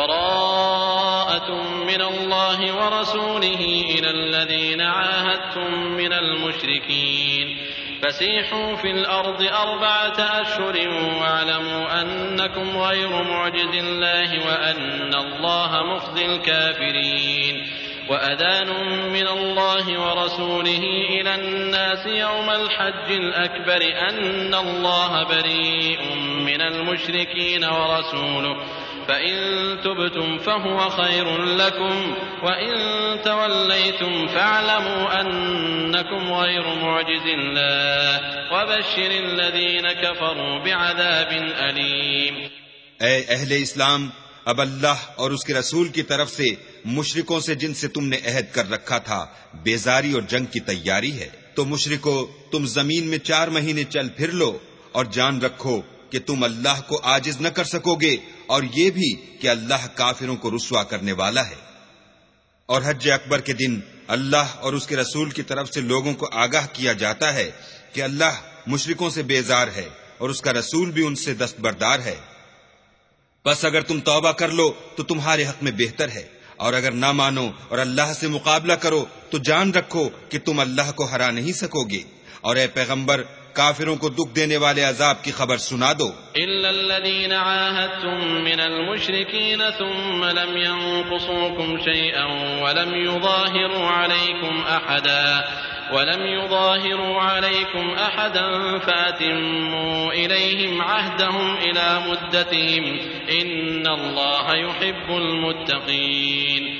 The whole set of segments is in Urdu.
براءة من الله ورسوله إلى الذين عاهدتم من المشركين. فسيحوا في الأرض أربعة أشهر واعلموا أنكم غير معجز الله وأن الله مخزي الكافرين. وأذان من الله ورسوله إلى الناس يوم الحج الأكبر أن الله بريء من المشركين ورسوله. فإن تبتم فهو خير لكم وإن توليتم فاعلموا أنكم غير معجز الله وبشر الذين كفروا بعذاب أليم اے اہل اسلام، اب اللہ اور اس کے رسول کی طرف سے مشرکوں سے جن سے تم نے عہد کر رکھا تھا، بیزاری اور جنگ کی تیاری ہے۔ تو مشرکو، تم زمین میں چار مہینے چل پھر لو اور جان رکھو کہ تم اللہ کو آجز نہ کر سکو گے اور یہ بھی کہ اللہ کافروں کو رسوا کرنے والا ہے۔ اور حج اکبر کے دن اللہ اور اس کے رسول کی طرف سے لوگوں کو آگاہ کیا جاتا ہے کہ اللہ مشرکوں سے بیزار ہے اور اس کا رسول بھی ان سے دستبردار ہے۔ بس اگر تم توبہ کر لو تو تمہارے حق میں بہتر ہے۔ اور اگر نہ مانو اور اللہ سے مقابلہ کرو تو جان رکھو کہ تم اللہ کو ہرا نہیں سکو گے۔ اور اے پیغمبر کافروں کو دکھ دینے والے عذاب کی خبر سنا دو۔ إلا الذين عاهدتم من المشركين ثم لم ينقصوكم شيئا ولم يظاهروا عليكم أحدا ولم يظاهروا عليكم إليهم عهدهم إلى مدتهم إن الله يحب المتقين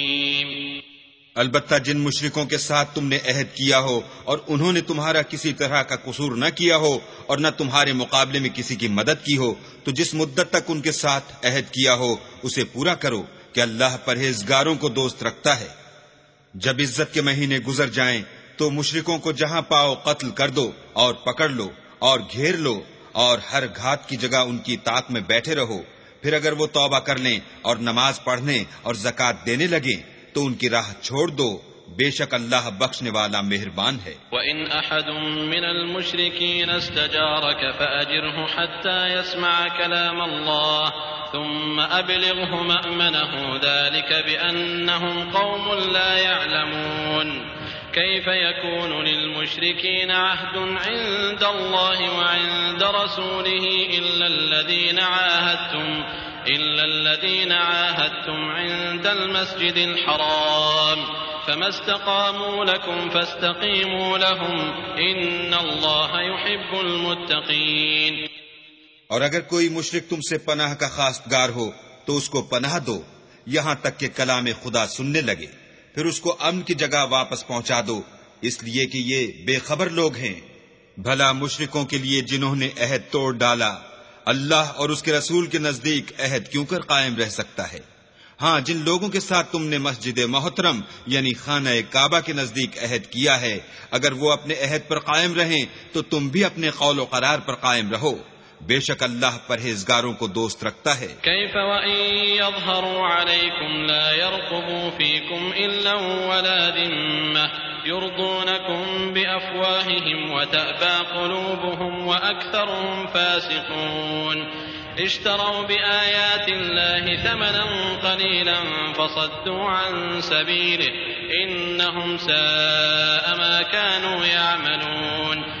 البتہ جن مشرکوں کے ساتھ تم نے عہد کیا ہو اور انہوں نے تمہارا کسی طرح کا قصور نہ کیا ہو اور نہ تمہارے مقابلے میں کسی کی مدد کی ہو، تو جس مدت تک ان کے ساتھ عہد کیا ہو، اسے پورا کرو کہ اللہ پرہیزگاروں کو دوست رکھتا ہے۔ جب عزت کے مہینے گزر جائیں، تو مشرکوں کو جہاں پاؤ قتل کر دو اور پکڑ لو اور گھیر لو اور ہر گھات کی جگہ ان کی طاق میں بیٹھے رہو۔ پھر اگر وہ توبہ کر لیں اور نماز پڑھنے اور زکات دینے لگیں تو ان کی راہ چھوڑ دو۔ بے شک اللہ بخشنے والا مہربان ہے۔ وَإِنْ أَحَدٌ مِّنَ الْمُشْرِكِينَ اسْتَجَارَكَ فَأَجِرْهُ حَتَّى يَسْمَعَ كَلَامَ اللَّهِ ثُمَّ أَبْلِغْهُ مَأْمَنَهُ ذَلِكَ بِأَنَّهُمْ قَوْمٌ لَّا يَعْلَمُونَ۔ كيف يكون للمشركين عهد عند الله وعند رسوله إلا الذين عاهدتم إلا الذين عاهدتم عند المسجد الحرام فما استقاموا لكم فاستقيموا لهم إن الله يحب المتقين اور اگر کوئی مشرک تم سے پناہ کا خاصگار ہو تو اس کو پناہ دو، یہاں تک کہ کلام خدا سننے لگے۔ پھر اس کو امن کی جگہ واپس پہنچا دو، اس لیے کہ یہ بے خبر لوگ ہیں۔ بھلا مشرکوں کے لیے جنہوں نے عہد توڑ ڈالا۔ اللہ اور اس کے رسول کے نزدیک عہد کیوں کر قائم رہ سکتا ہے؟ ہاں جن لوگوں کے ساتھ تم نے مسجد محترم یعنی خانہ کعبہ کے نزدیک عہد کیا ہے، اگر وہ اپنے عہد پر قائم رہیں، تو تم بھی اپنے قول و قرار پر قائم رہو۔ بے شک اللہ پرہیزگاروں کو دوست رکھتا ہے۔ كيف وإن يظهروا عليكم لا يرقبوا فيكم إلا ولا ذمة يرضونكم بأفواههم وتأبى قلوبهم وأكثرهم فاسقون۔ اشتروا بآيات الله ثمنا قليلا فصدوا عن سبيله إنهم ساء ما كانوا يعملون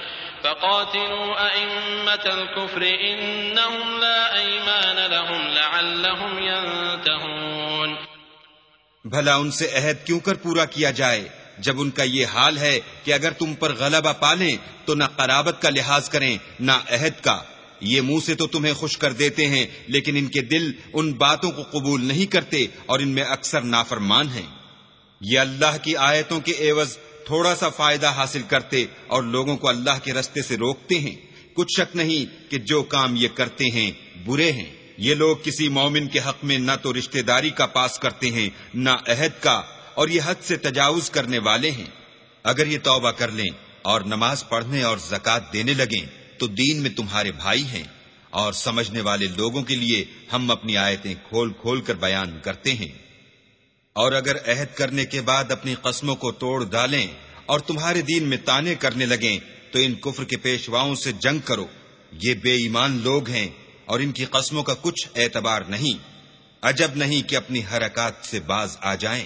فقاتلوا أئمة الكفر إنهم لا أيمان لهم لعلهم ينتهون. بھلا ان سے عہد کیوں کر پورا کیا جائے؟ جب ان کا یہ حال ہے کہ اگر تم پر غلبہ پالیں تو نہ قرابت کا لحاظ کریں، نہ عہد کا۔ یہ منہ سے تو تمہیں خوش کر دیتے ہیں، لیکن ان کے دل ان باتوں کو قبول نہیں کرتے اور ان میں اکثر نافرمان ہیں۔ یہ اللہ کی آیتوں کے عوض تھوڑا سا فائدہ حاصل کرتے اور لوگوں کو اللہ کے رستے سے روکتے ہیں۔ کچھ شک نہیں کہ جو کام یہ کرتے ہیں برے ہیں۔ یہ لوگ کسی مومن کے حق میں نہ تو رشتہ داری کا پاس کرتے ہیں، نہ عہد کا، اور یہ حد سے تجاوز کرنے والے ہیں۔ اگر یہ توبہ کر لیں اور نماز پڑھنے اور زکات دینے لگیں تو دین میں تمہارے بھائی ہیں۔ اور سمجھنے والے لوگوں کے لیے ہم اپنی آیتیں کھول کھول کر بیان کرتے ہیں۔ اور اگر عہد کرنے کے بعد اپنی قسموں کو توڑ ڈالیں اور تمہارے دین میں تانے کرنے لگیں، تو ان کفر کے پیشواؤں سے جنگ کرو۔ یہ بے ایمان لوگ ہیں اور ان کی قسموں کا کچھ اعتبار نہیں۔ عجب نہیں کہ اپنی حرکات سے باز آ جائیں۔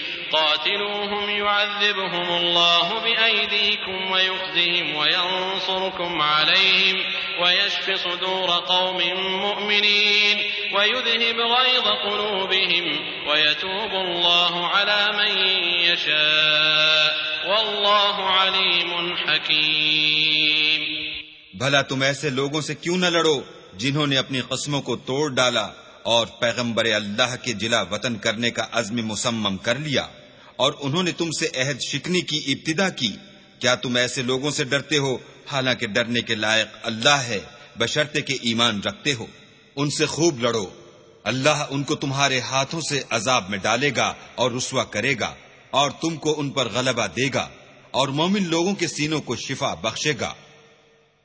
قاتلوهم يعذبهم الله بأيديكم ويخزهم وينصركم عليهم ويشف صدور قوم مؤمنين ويذهب غيظ قلوبهم ويتوب الله على من يشاء والله عليم حكيم بھلا تم ایسے لوگوں سے کیوں نہ لڑو جنہوں نے اپنی قسموں کو توڑ ڈالا اور پیغمبر اللہ کے جلا وطن کرنے کا عزم مسمم کر لیا۔ اور انہوں نے تم سے عہد شکنی کی ابتدا کی۔ کیا تم ایسے لوگوں سے ڈرتے ہو؟ حالانکہ ڈرنے کے لائق اللہ ہے بشرتے کے ایمان رکھتے ہو۔ ان سے خوب لڑو۔ اللہ ان کو تمہارے ہاتھوں سے عذاب میں ڈالے گا اور رسوا کرے گا، اور تم کو ان پر غلبہ دے گا، اور مومن لوگوں کے سینوں کو شفا بخشے گا،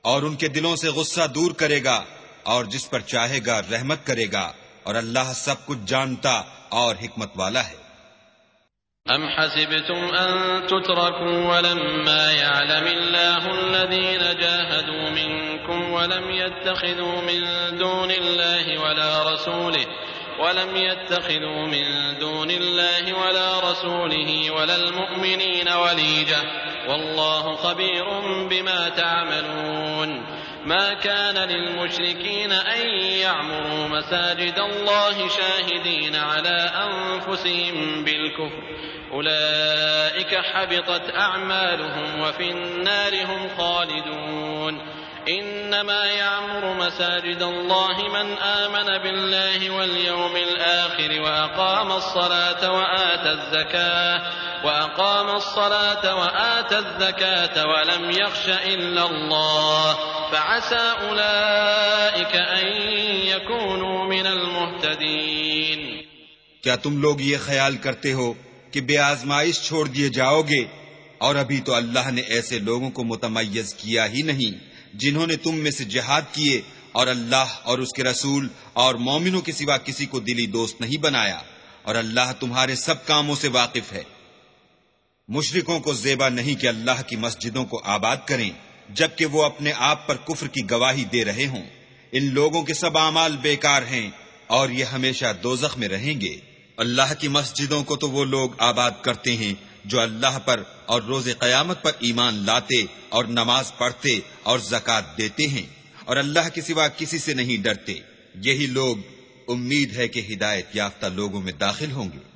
اور ان کے دلوں سے غصہ دور کرے گا، اور جس پر چاہے گا رحمت کرے گا، اور اللہ سب کچھ جانتا اور حکمت والا ہے۔ أم حسبتم أن تتركوا ولما يعلم الله الذين جاهدوا منكم ولم يتخذوا من دون الله ولا رسوله ولم يتخذوا من دون الله ولا رسوله ولا المؤمنين وليجة والله خبير بما تعملون ما كان للمشركين أن يعمروا مساجد الله شاهدين على أنفسهم بالكفر أولئك حبطت أعمالهم وفي النار هم خالدون. إنما يعمر مساجد الله من آمن بالله واليوم الآخر وأقام الصلاة وآتى الزكاة وأقام الصلاة وآتى الزكاة ولم يخش إلا الله. فعسى أولئك أن يكونوا من المهتدين. کیا تم لوگ یہ خیال کرتے ہو کہ بے آزمائش چھوڑ دیے جاؤ گے۔ اور ابھی تو اللہ نے ایسے لوگوں کو متمیز کیا ہی نہیں، جنہوں نے تم میں سے جہاد کیے اور اللہ اور اس کے رسول اور مومنوں کے سوا کسی کو دلی دوست نہیں بنایا۔ اور اللہ تمہارے سب کاموں سے واقف ہے۔ مشرکوں کو زیبا نہیں کہ اللہ کی مسجدوں کو آباد کریں، جبکہ وہ اپنے آپ پر کفر کی گواہی دے رہے ہوں۔ ان لوگوں کے سب اعمال بیکار ہیں اور یہ ہمیشہ دوزخ میں رہیں گے۔ اللہ کی مسجدوں کو تو وہ لوگ آباد کرتے ہیں جو اللہ پر اور روز قیامت پر ایمان لاتے اور نماز پڑھتے اور زکات دیتے ہیں اور اللہ کے سوا کسی سے نہیں ڈرتے۔ یہی لوگ امید ہے کہ ہدایت یافتہ لوگوں میں داخل ہوں گے۔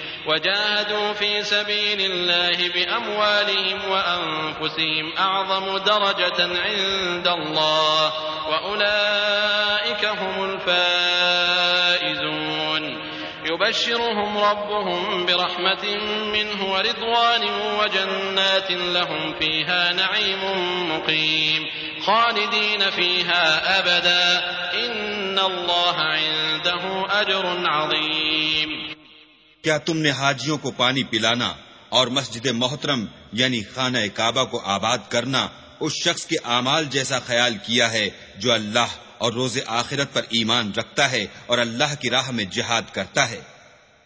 وجاهدوا في سبيل الله بأموالهم وأنفسهم أعظم درجة عند الله وأولئك هم الفائزون. يبشرهم ربهم برحمة منه ورضوان وجنات لهم فيها نعيم مقيم. خالدين فيها أبدا. إن الله عنده أجر عظيم. کیا تم نے حاجیوں کو پانی پلانا اور مسجد محترم یعنی خانہ کعبہ کو آباد کرنا اس شخص کے اعمال جیسا خیال کیا ہے جو اللہ اور روز آخرت پر ایمان رکھتا ہے اور اللہ کی راہ میں جہاد کرتا ہے؟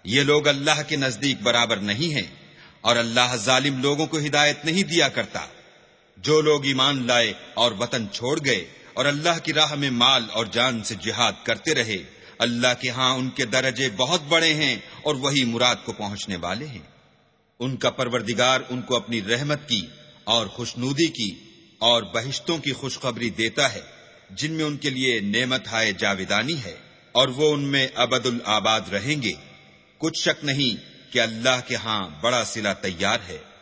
یہ لوگ اللہ کے نزدیک برابر نہیں ہیں اور اللہ ظالم لوگوں کو ہدایت نہیں دیا کرتا۔ جو لوگ ایمان لائے اور وطن چھوڑ گئے اور اللہ کی راہ میں مال اور جان سے جہاد کرتے رہے اللہ کے ہاں ان کے درجے بہت بڑے ہیں اور وہی مراد کو پہنچنے والے ہیں۔ ان کا پروردگار ان کو اپنی رحمت کی اور خوشنودی کی اور بہشتوں کی خوشخبری دیتا ہے، جن میں ان کے لیے نعمت ہائے جاویدانی ہے، اور وہ ان میں ابد الآباد رہیں گے۔ کچھ شک نہیں کہ اللہ کے ہاں بڑا سلا تیار ہے۔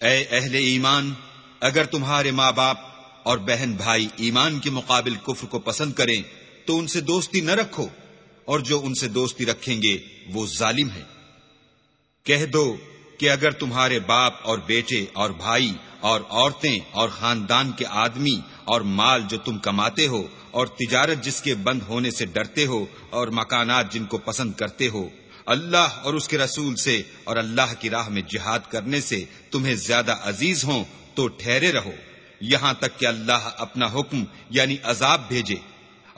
اے اہل ایمان، اگر تمہارے ماں باپ اور بہن بھائی ایمان کے مقابل کفر کو پسند کریں، تو ان سے دوستی نہ رکھو، اور جو ان سے دوستی رکھیں گے، وہ ظالم ہیں۔ کہہ دو کہ اگر تمہارے باپ اور بیٹے اور بھائی اور عورتیں اور خاندان کے آدمی اور مال جو تم کماتے ہو اور تجارت جس کے بند ہونے سے ڈرتے ہو اور مکانات جن کو پسند کرتے ہو اللہ اور اس کے رسول سے اور اللہ کی راہ میں جہاد کرنے سے تمہیں زیادہ عزیز ہوں تو ٹھہرے رہو۔ یہاں تک کہ اللہ اپنا حکم یعنی عذاب بھیجے۔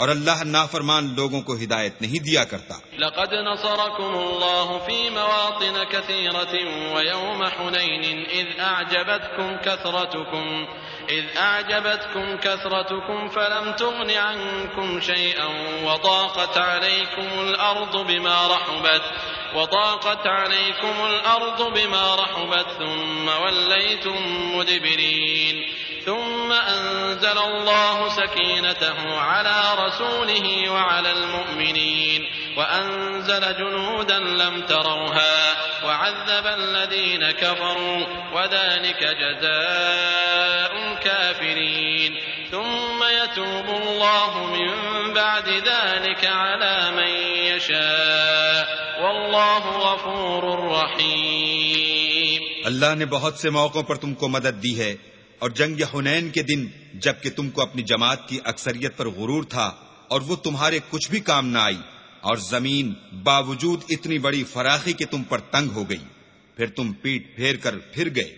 اور اللہ نافرمان لوگوں کو ہدایت نہیں دیا کرتا۔ لقد نصركم الله في مواطن كثيرة ويوم حنين إذ أعجبتكم كثرتكم، إذ أعجبتكم كثرتكم فلم تغن عنكم شيئا وضاقت عليكم الأرض بما رحبت وضاقت عليكم الأرض بما رحبت، ثم وليتم مدبرين۔ ثم أنزل الله سكينته على رسوله وعلى المؤمنين وأنزل جنودا لم تروها وعذب الذين كفروا وذلك جزاء الكافرين ثم يتوب الله من بعد ذلك على من يشاء واللہ غفور رحیم اللہ نے بہت سے موقعوں پر تم کو مدد دی ہے اور جنگ حنین کے دن جبکہ تم کو اپنی جماعت کی اکثریت پر غرور تھا اور وہ تمہارے کچھ بھی کام نہ آئی، اور زمین باوجود اتنی بڑی فراخی کہ تم پر تنگ ہو گئی۔ پھر تم پیٹ پھیر کر پھر گئے۔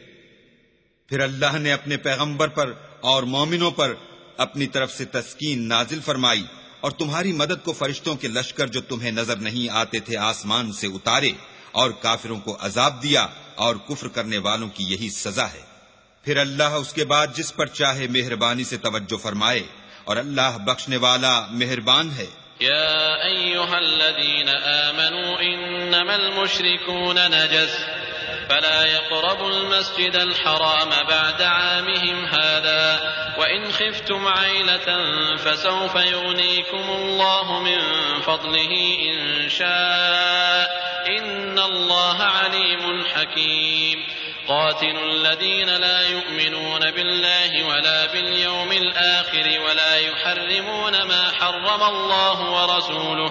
پھر اللہ نے اپنے پیغمبر پر اور مومنوں پر اپنی طرف سے تسکین نازل فرمائی اور تمہاری مدد کو فرشتوں کے لشکر جو تمہیں نظر نہیں آتے تھے آسمان سے اتارے اور کافروں کو عذاب دیا اور کفر کرنے والوں کی یہی سزا ہے۔ پھر اللہ اس کے بعد جس پر چاہے مہربانی سے توجہ فرمائے اور اللہ بخشنے والا مہربان ہے۔ يا أيها الذين آمنوا إنما المشركون نجس فلا يقربوا المسجد الحرام بعد عامهم هذا وإن خفتم عيلة فسوف يغنيكم الله من فضله إن شاء إن الله عليم حكيم قاتل الذين لا يؤمنون بالله ولا باليوم الآخر ولا يحرمون ما حرم الله ورسوله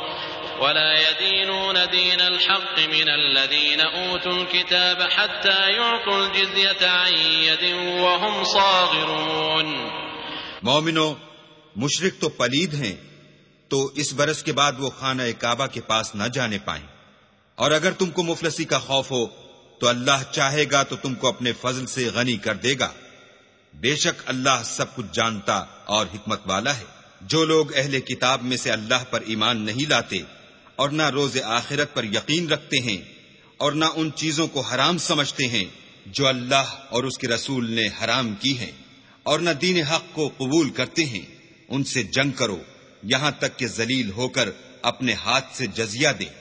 ولا يدينون دين الحق من الذين أوتوا الكتاب حتى يعطوا الجزية عن يد وهم صاغرون. مومنو مشرق تو پلید ہیں، تو اس برس کے بعد وہ خانہ کعبہ کے پاس نہ جانے پائیں۔ اور اگر تم کو مفلسی کا خوف ہو تو اللہ چاہے گا تو تم کو اپنے فضل سے غنی کر دے گا۔ بے شک اللہ سب کچھ جانتا اور حکمت والا ہے۔ جو لوگ اہل کتاب میں سے اللہ پر ایمان نہیں لاتے اور نہ روز آخرت پر یقین رکھتے ہیں اور نہ ان چیزوں کو حرام سمجھتے ہیں جو اللہ اور اس کے رسول نے حرام کی ہیں اور نہ دین حق کو قبول کرتے ہیں، ان سے جنگ کرو، یہاں تک کہ ذلیل ہو کر اپنے ہاتھ سے جزیہ دیں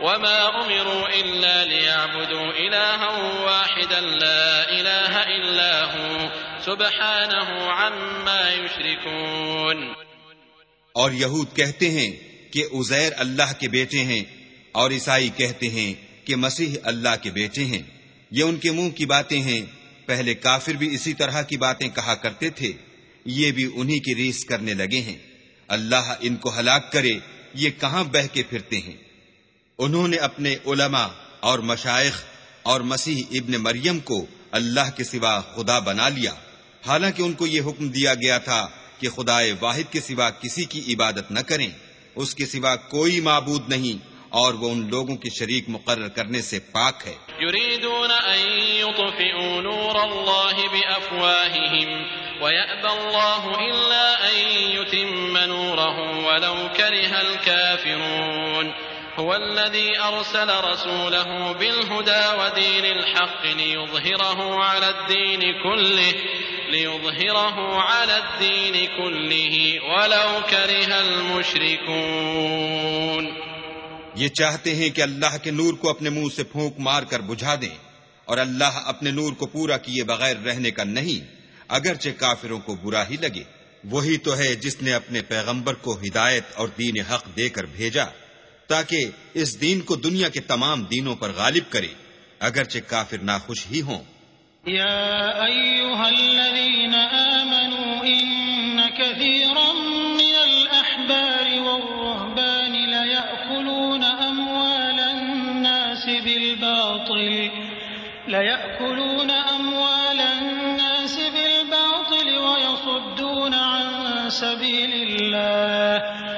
وما أمروا إلا ليعبدوا إلها واحدا لا إله إلا هو سبحانه عما يشركون اور یہود کہتے ہیں کہ عزیر اللہ کے بیٹے ہیں اور عیسائی کہتے ہیں کہ مسیح اللہ کے بیٹے ہیں۔ یہ ان کے منہ کی باتیں ہیں۔ پہلے کافر بھی اسی طرح کی باتیں کہا کرتے تھے۔ یہ بھی انہی کی ریس کرنے لگے ہیں۔ اللہ ان کو ہلاک کرے۔ یہ کہاں بہ کے پھرتے ہیں؟ انہوں نے اپنے علماء اور مشائق اور مسیح ابن مریم کو اللہ کے سوا خدا بنا لیا۔ حالانکہ ان کو یہ حکم دیا گیا تھا کہ خدا واحد کے سوا کسی کی عبادت نہ کریں۔ اس کے سوا کوئی معبود نہیں اور وہ ان لوگوں کی شریک مقرر کرنے سے پاک ہے۔ يريدون يطفئوا نور الله بأفواههم ويأبى الله إلا يتم نوره ولو كره الكافرون هو الذي أرسل رسوله بالهدى ودين الحق ليظهره على الدين كله، ليظهره على الدين كله ولو كره المشركون۔ یہ چاہتے ہیں کہ اللہ کے نور کو اپنے منہ سے پھونک مار کر بجھا دیں اور اللہ اپنے نور کو پورا کیے بغیر رہنے کا نہیں، اگرچہ کافروں کو برا ہی لگے۔ وہی تو ہے جس نے اپنے پیغمبر کو ہدایت اور دین حق دے کر بھیجا۔ تاکہ اس دین کو دنیا کے تمام دینوں پر غالب کرے، اگرچہ کافر ناخوش ہی ہوں۔ يا أيها الذين آمنوا إن كثيرا من الأحبار والرهبان ليأكلون أموال الناس بالباطل ليأكلون أموال الناس بالباطل ويصدون عن سبيل الله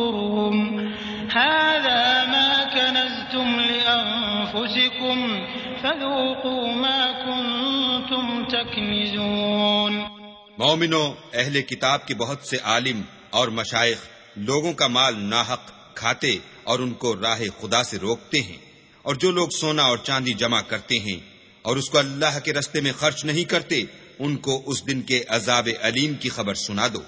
لأنفسكم مومنو، اہل کتاب کے بہت سے عالم اور مشائق لوگوں کا مال ناحق کھاتے اور ان کو راہ خدا سے روکتے ہیں اور جو لوگ سونا اور چاندی جمع کرتے ہیں اور اس کو اللہ کے رستے میں خرچ نہیں کرتے، ان کو اس دن کے عذاب علیم کی خبر سنا دو۔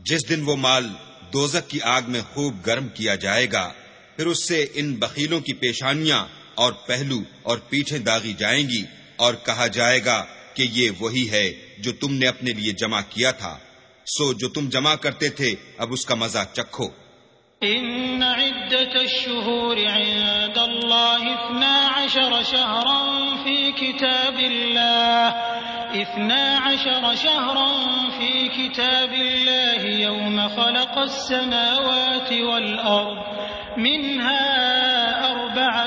جس دن وہ مال دوزک کی آگ میں خوب گرم کیا جائے گا، پھر اس سے ان بخیلوں کی پیشانیاں اور پہلو اور پیٹھیں داغی جائیں گی اور کہا جائے گا کہ یہ وہی ہے جو تم نے اپنے لیے جمع کیا تھا۔ سو جو تم جمع کرتے تھے، اب اس کا مزہ چکھو۔ ان عدت الشهور عند الله اثنا عشر شهرا في كتاب الله اثنا عشر شهرا في كتاب الله يوم خلق السماوات والأرض، منها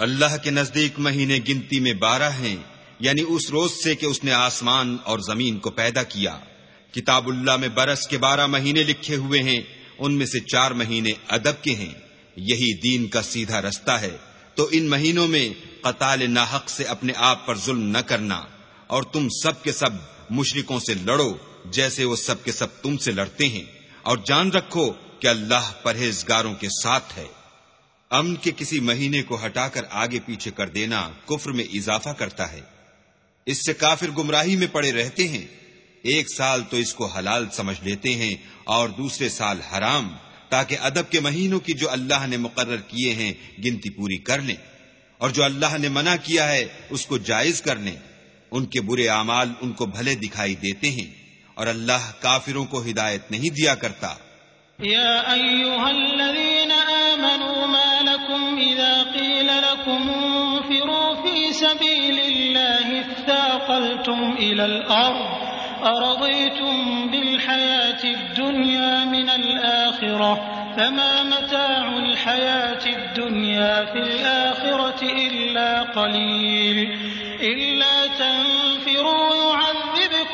اللہ کے نزدیک مہینے گنتی میں بارہ ہیں یعنی اس روز سے کہ اس نے آسمان اور زمین کو پیدا کیا۔ کتاب اللہ میں برس کے بارہ مہینے لکھے ہوئے ہیں، ان میں سے چار مہینے ادب کے ہیں۔ یہی دین کا سیدھا رستہ ہے۔ تو ان مہینوں میں قتال ناحق سے اپنے آپ پر ظلم نہ کرنا، اور تم سب کے سب مشرکوں سے لڑو جیسے وہ سب کے سب تم سے لڑتے ہیں۔ اور جان رکھو کہ اللہ پرہیزگاروں کے ساتھ ہے۔ امن کے کسی مہینے کو ہٹا کر آگے پیچھے کر دینا کفر میں اضافہ کرتا ہے۔ اس سے کافر گمراہی میں پڑے رہتے ہیں۔ ایک سال تو اس کو حلال سمجھ لیتے ہیں اور دوسرے سال حرام، تاکہ ادب کے مہینوں کی جو اللہ نے مقرر کیے ہیں گنتی پوری کر لیں۔ اور جو اللہ نے منع کیا ہے، اس کو جائز کر لیں۔ ان کے برے اعمال ان کو بھلے دکھائی دیتے ہیں۔ اور اللہ کافروں کو ہدایت نہیں دیا کرتا۔ يا أيها الذين آمنوا ما لكم إذا قيل لكم انفروا في سبيل الله اثاقلتم إلى الأرض أرضيتم بالحياة الدنيا من الآخرة فما متاع الحياة الدنيا في الآخرة إلا قليل إلا تنفروا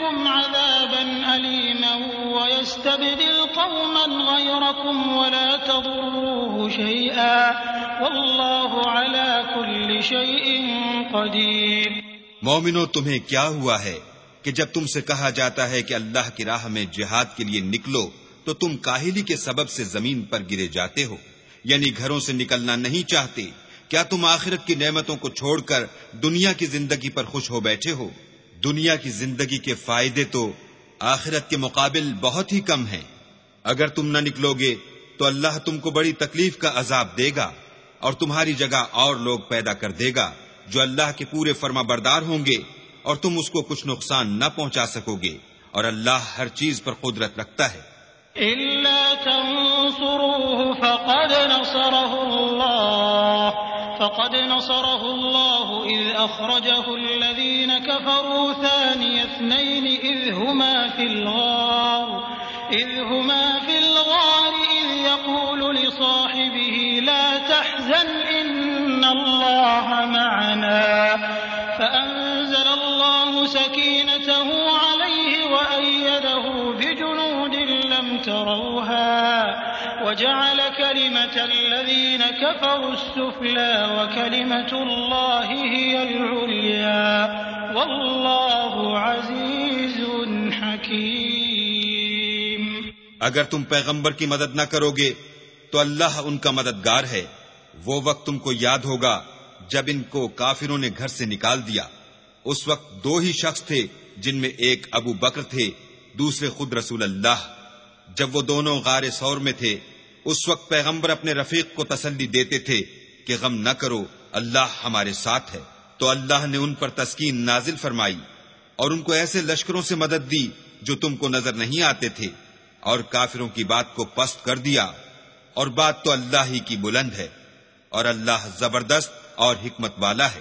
يعذبكم عذابا أليما ويستبدل قوما غيركم ولا تضروه شيئا والله على كل شيء قدير. مومنو، تمہیں کیا ہوا ہے کہ جب تم سے کہا جاتا ہے کہ اللہ کی راہ میں جہاد کے لیے نکلو، تو تم کاہلی کے سبب سے زمین پر گرے جاتے ہو یعنی گھروں سے نکلنا نہیں چاہتے۔ کیا تم آخرت کی نعمتوں کو چھوڑ کر دنیا کی زندگی پر خوش ہو بیٹھے ہو؟ دنیا کی زندگی کے فائدے تو آخرت کے مقابل بہت ہی کم ہیں۔ اگر تم نہ نکلو گے تو اللہ تم کو بڑی تکلیف کا عذاب دے گا اور تمہاری جگہ اور لوگ پیدا کر دے گا جو اللہ کے پورے فرما بردار ہوں گے اور تم اس کو کچھ نقصان نہ پہنچا سکو گے اور اللہ ہر چیز پر قدرت رکھتا ہے۔ فقد نصره الله۔ فقد نصره الله إذ أخرجه الذين كفروا ثاني اثنين إذ هما في الغار، إذ هما في الغار إذ يقول لصاحبه لا تحزن إن الله معنا، فأنزل الله سكينته عليه وأيده بجنود لم تروها. وجعل كلمة الذين كفروا السفلى وكلمة الله هي العليا. والله عزيز حكيم. اگر تم پیغمبر کی مدد نہ کرو گے تو اللہ ان کا مددگار ہے۔ وہ وقت تم کو یاد ہوگا جب ان کو کافروں نے گھر سے نکال دیا۔ اس وقت دو ہی شخص تھے جن میں ایک ابو بکر تھے، دوسرے خود رسول اللہ۔ جب وہ دونوں غار سور میں تھے اس وقت پیغمبر اپنے رفیق کو تسلی دیتے تھے کہ غم نہ کرو، اللہ ہمارے ساتھ ہے۔ تو اللہ نے ان پر تسکین نازل فرمائی اور ان کو ایسے لشکروں سے مدد دی جو تم کو نظر نہیں آتے تھے اور کافروں کی بات کو پست کر دیا۔ اور بات تو اللہ ہی کی بلند ہے اور اللہ زبردست اور حکمت والا ہے۔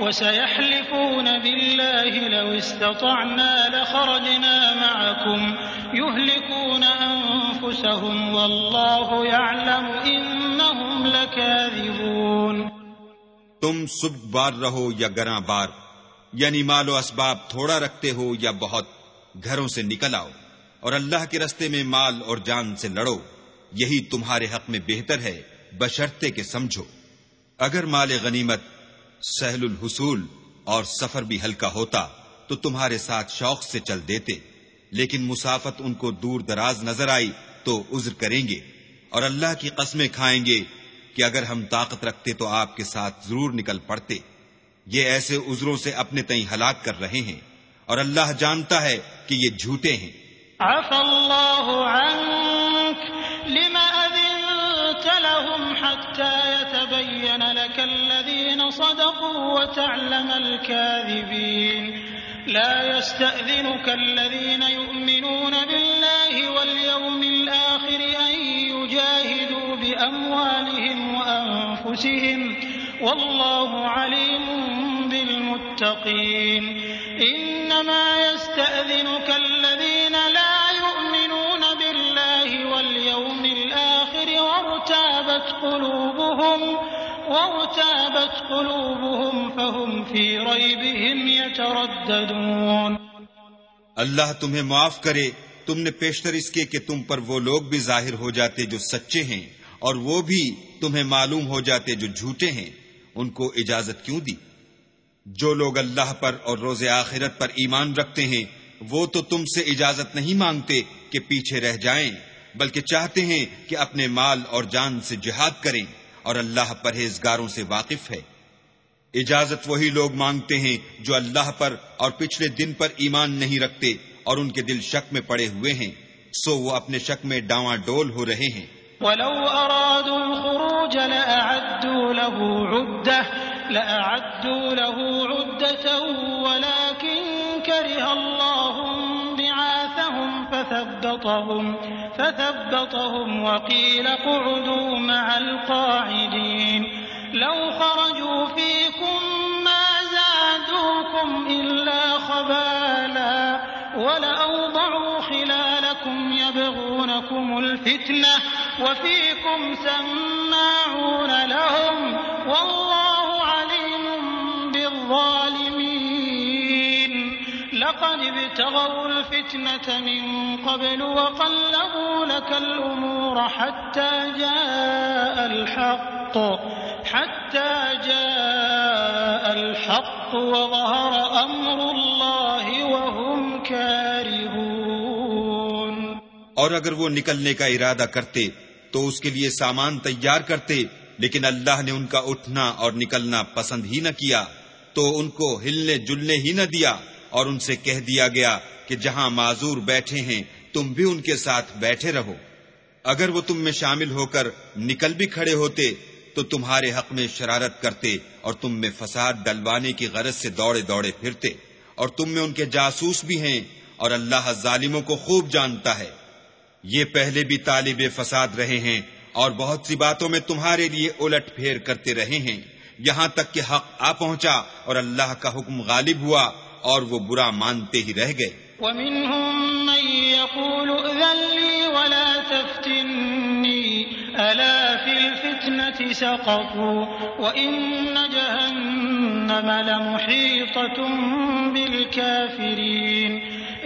وسيحلفون بالله لو استطعنا لخرجنا معكم يهلكون أنفسهم والله يعلم إنهم لكاذبون تم سب بار رہو یا گراں بار یعنی مال و اسباب تھوڑا رکھتے ہو یا بہت گھروں سے نکل آؤ اور اللہ کے رستے میں مال اور جان سے لڑو، یہی تمہارے حق میں بہتر ہے بشرتے کے سمجھو۔ اگر مال غنیمت سہل الحصول اور سفر بھی ہلکا ہوتا تو تمہارے ساتھ شوق سے چل دیتے، لیکن مسافت ان کو دور دراز نظر آئی تو عذر کریں گے اور اللہ کی قسمیں کھائیں گے کہ اگر ہم طاقت رکھتے تو آپ کے ساتھ ضرور نکل پڑتے۔ یہ ایسے عذروں سے اپنے تئیں ہلاک کر رہے ہیں اور اللہ جانتا ہے کہ یہ جھوٹے ہیں۔ اللہ لما لهم حتى يتبين لك الذين صدقوا وتعلم الكاذبين. لا يستأذنك الذين يؤمنون بالله واليوم الآخر أن يجاهدوا بأموالهم وأنفسهم. والله عليم بالمتقين. إنما يستأذنك الذين وارتابت قلوبهم وارتابت قلوبهم فهم في ريبهم يترددون. اللہ تمہیں معاف کرے، تم نے پیشتر اس کے کہ تم پر وہ لوگ بھی ظاہر ہو جاتے جو سچے ہیں، اور وہ بھی تمہیں معلوم ہو جاتے جو جھوٹے ہیں۔ ان کو اجازت کیوں دی؟ جو لوگ اللہ پر اور روز آخرت پر ایمان رکھتے ہیں، وہ تو تم سے اجازت نہیں مانگتے کہ پیچھے رہ جائیں۔ بلکہ چاہتے ہیں کہ اپنے مال اور جان سے جہاد کریں اور اللہ پرہیزگاروں سے واقف ہے۔ اجازت وہی لوگ مانگتے ہیں جو اللہ پر اور پچھلے دن پر ایمان نہیں رکھتے اور ان کے دل شک میں پڑے ہوئے ہیں۔ سو وہ اپنے شک میں ڈاواں ڈول ہو رہے ہیں۔ ولو أرادوا الخروج لأعدوا له عدة، لأعدوا له عدة فثبطهم فثبطهم وقيل قعدوا مع القاعدين. لو خرجوا فيكم ما زادوكم إلا خبالا، ولأوضعوا خلالكم يبغونكم الفتنة، وفيكم سماعون لهم، والله عليم بالظالمين. لقد ابتغوا الفتنة من قبل وقلبوا لك الأمور حتى جاء الحق، حتى جاء الحق وظهر أمر الله وهم كارهون. اور اگر وہ نکلنے کا ارادہ کرتے تو اس کے لیے سامان تیار کرتے، لیکن اللہ نے ان کا اٹھنا اور نکلنا پسند ہی نہ کیا، تو ان کو ہلنے جلنے ہی نہ دیا۔ اور ان سے کہہ دیا گیا کہ جہاں معذور بیٹھے ہیں، تم بھی ان کے ساتھ بیٹھے رہو۔ اگر وہ تم میں شامل ہو کر نکل بھی کھڑے ہوتے، تو تمہارے حق میں شرارت کرتے اور تم میں فساد ڈلوانے کی غرض سے دوڑے دوڑے پھرتے۔ اور تم میں ان کے جاسوس بھی ہیں اور اللہ ظالموں کو خوب جانتا ہے۔ یہ پہلے بھی طالب فساد رہے ہیں اور بہت سی باتوں میں تمہارے لیے الٹ پھیر کرتے رہے ہیں۔ یہاں تک کہ حق آ پہنچا اور اللہ کا حکم غالب ہوا۔ اور وہ برا مانتے ہی رہ گئے۔ ومنهم من يقول لي ولا تفتني، ألا في الفتنة سقطوا وإن جهنم لمحيطة بالكافرين۔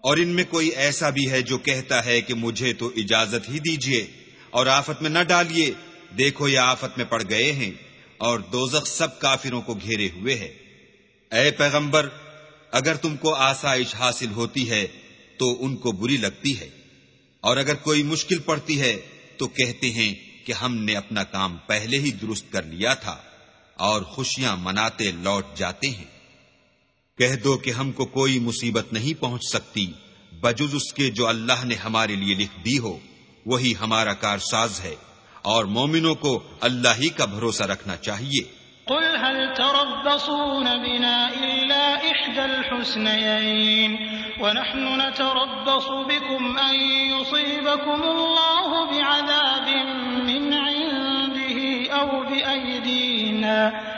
اور ان میں کوئی ایسا بھی ہے جو کہتا ہے کہ مجھے تو اجازت ہی دیجیے اور آفت میں نہ ڈالیے۔ دیکھو یہ آفت میں پڑ گئے ہیں اور دوزخ سب کافروں کو گھیرے ہوئے ہے۔ اے پیغمبر، اگر تم کو آسائش حاصل ہوتی ہے تو ان کو بری لگتی ہے۔ اور اگر کوئی مشکل پڑتی ہے تو کہتے ہیں کہ ہم نے اپنا کام پہلے ہی درست کر لیا تھا اور خوشیاں مناتے لوٹ جاتے ہیں۔ کہہ دو کہ ہم کو کوئی مصیبت نہیں پہنچ سکتی، بجز اس کے جو اللہ نے ہمارے لیے لکھ دی ہو، وہی ہمارا کارساز ہے، اور مومنوں کو اللہ ہی کا بھروسہ رکھنا چاہیے۔ قل هل تربصون بنا إلا إحدى الحسنيين ونحن نتربص بكم أن يصيبكم الله بعذاب من عنده أو بأيدينا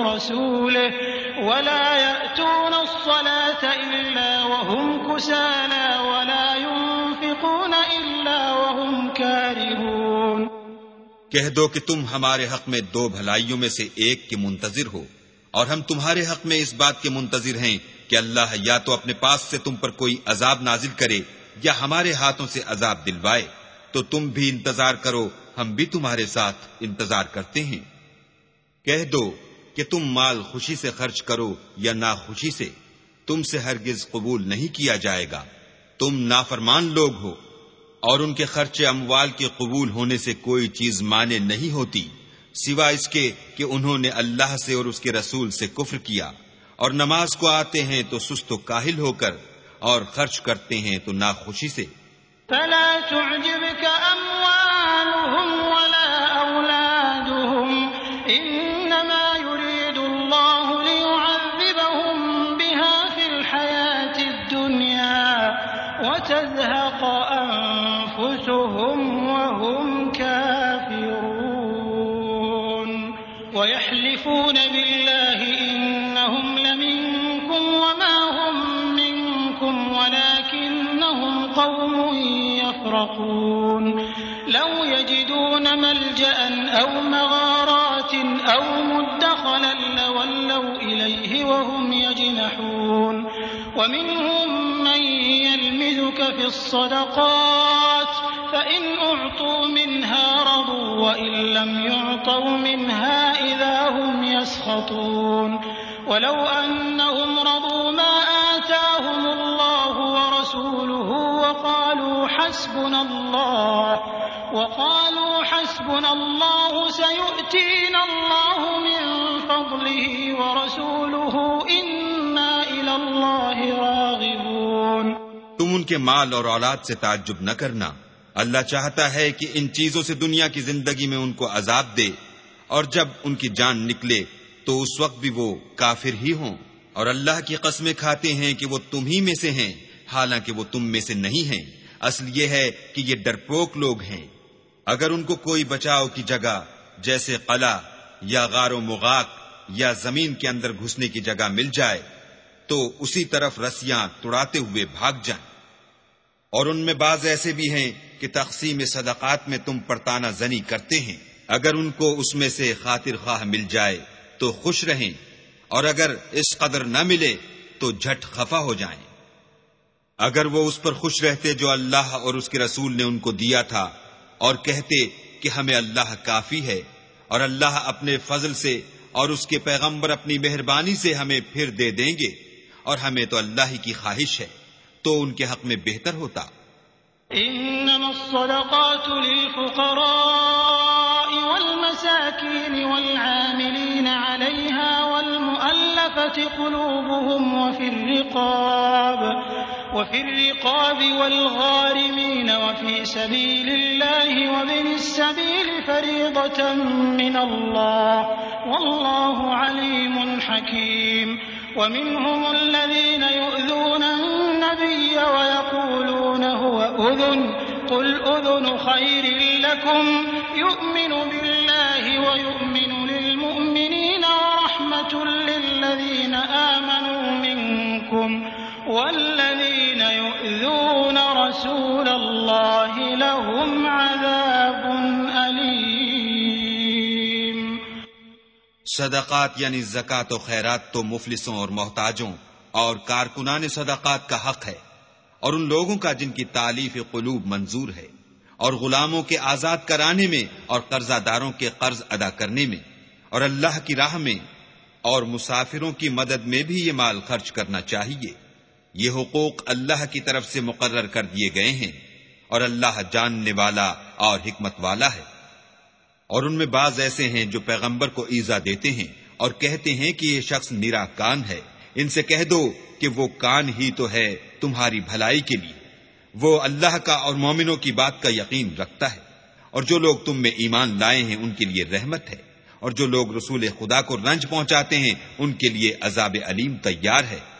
وبرسوله ولا يأتون الصلاة إلا وهم كسالى ولا ينفقون إلا وهم كارهون کہہ دو کہ تم ہمارے حق میں دو بھلائیوں میں سے ایک کے منتظر ہو اور ہم تمہارے حق میں اس بات کے منتظر ہیں کہ اللہ یا تو اپنے پاس سے تم پر کوئی عذاب نازل کرے یا ہمارے ہاتھوں سے عذاب دلوائے تو تم بھی انتظار کرو، ہم بھی تمہارے ساتھ انتظار کرتے ہیں۔ کہہ دو کہ تم مال خوشی سے خرچ کرو یا ناخوشی سے، تم سے ہرگز قبول نہیں کیا جائے گا۔ تم نافرمان لوگ ہو، اور ان کے خرچ اموال کے قبول ہونے سے کوئی چیز مانے نہیں ہوتی، سوا اس کے کہ انہوں نے اللہ سے اور اس کے رسول سے کفر کیا۔ اور نماز کو آتے ہیں تو سست و کاہل ہو کر، اور خرچ کرتے ہیں تو ناخوشی سے۔ فلا تعجبك أموالهم أو مغارات أو مدخلا لولوا إليه وهم يجنحون. ومنهم من يلمزك في الصدقات، فإن أعطوا منها رضوا، وإن لم يعطوا منها إذا هم يسخطون. ولو أنهم رضوا ما آتاهم الله ورسوله وقالوا حسبنا الله وقالوا حسبنا الله سيؤتينا الله من فضله ورسوله إنا إلى الله راغبون تم ان کے مال اور اولاد سے تعجب نہ کرنا۔ اللہ چاہتا ہے کہ ان چیزوں سے دنیا کی زندگی میں ان کو عذاب دے، اور جب ان کی جان نکلے تو اس وقت بھی وہ کافر ہی ہوں۔ اور اللہ کی قسمیں کھاتے ہیں کہ وہ تم ہی میں سے ہیں، حالانکہ وہ تم میں سے نہیں ہیں۔ اصل یہ ہے کہ یہ ڈرپوک لوگ ہیں۔ اگر ان کو کوئی بچاؤ کی جگہ جیسے قلعہ یا غار و مغاق یا زمین کے اندر گھسنے کی جگہ مل جائے، تو اسی طرف رسیاں توڑاتے ہوئے بھاگ جائیں۔ اور ان میں بعض ایسے بھی ہیں کہ تقسیم صدقات میں تم پرتانا زنی کرتے ہیں۔ اگر ان کو اس میں سے خاطر خواہ مل جائے تو خوش رہیں، اور اگر اس قدر نہ ملے تو جھٹ خفا ہو جائیں۔ اگر وہ اس پر خوش رہتے جو اللہ اور اس کے رسول نے ان کو دیا تھا اور کہتے کہ ہمیں اللہ کافی ہے اور اللہ اپنے فضل سے اور اس کے پیغمبر اپنی مہربانی سے ہمیں پھر دے دیں گے اور ہمیں تو اللہ ہی کی خواہش ہے، تو ان کے حق میں بہتر ہوتا۔ إنما الصدقات للفقراء والمساكين والعاملين عليها والمؤلفة قلوبهم وفي الرقاب۔ وفي الرقاب والغارمين وفي سبيل الله وابن السبيل فريضة من الله. والله عليم حكيم. ومنهم الذين يؤذون النبي ويقولون هو أذن. قل أذن خير لكم. يؤمن بالله ويؤمن للمؤمنين ورحمة للذين آمنوا منكم. والذين يؤذون رسول الله لهم عذاب أليم صدقات یعنی زکات و خیرات تو مفلسوں اور محتاجوں اور کارکنان صدقات کا حق ہے اور ان لوگوں کا جن کی تعلیف قلوب منظور ہے اور غلاموں کے آزاد کرانے میں اور قرضہ داروں کے قرض ادا کرنے میں اور اللہ کی راہ میں اور مسافروں کی مدد میں بھی یہ مال خرچ کرنا چاہیے۔ یہ حقوق اللہ کی طرف سے مقرر کر دیے گئے ہیں اور اللہ جاننے والا اور حکمت والا ہے۔ اور ان میں بعض ایسے ہیں جو پیغمبر کو ایزا دیتے ہیں اور کہتے ہیں کہ یہ شخص میرا کان ہے۔ ان سے کہہ دو کہ وہ کان ہی تو ہے تمہاری بھلائی کے لیے۔ وہ اللہ کا اور مومنوں کی بات کا یقین رکھتا ہے۔ اور جو لوگ تم میں ایمان لائے ہیں ان کے لیے رحمت ہے۔ اور جو لوگ رسول خدا کو رنج پہنچاتے ہیں ان کے لیے عذاب علیم تیار ہے۔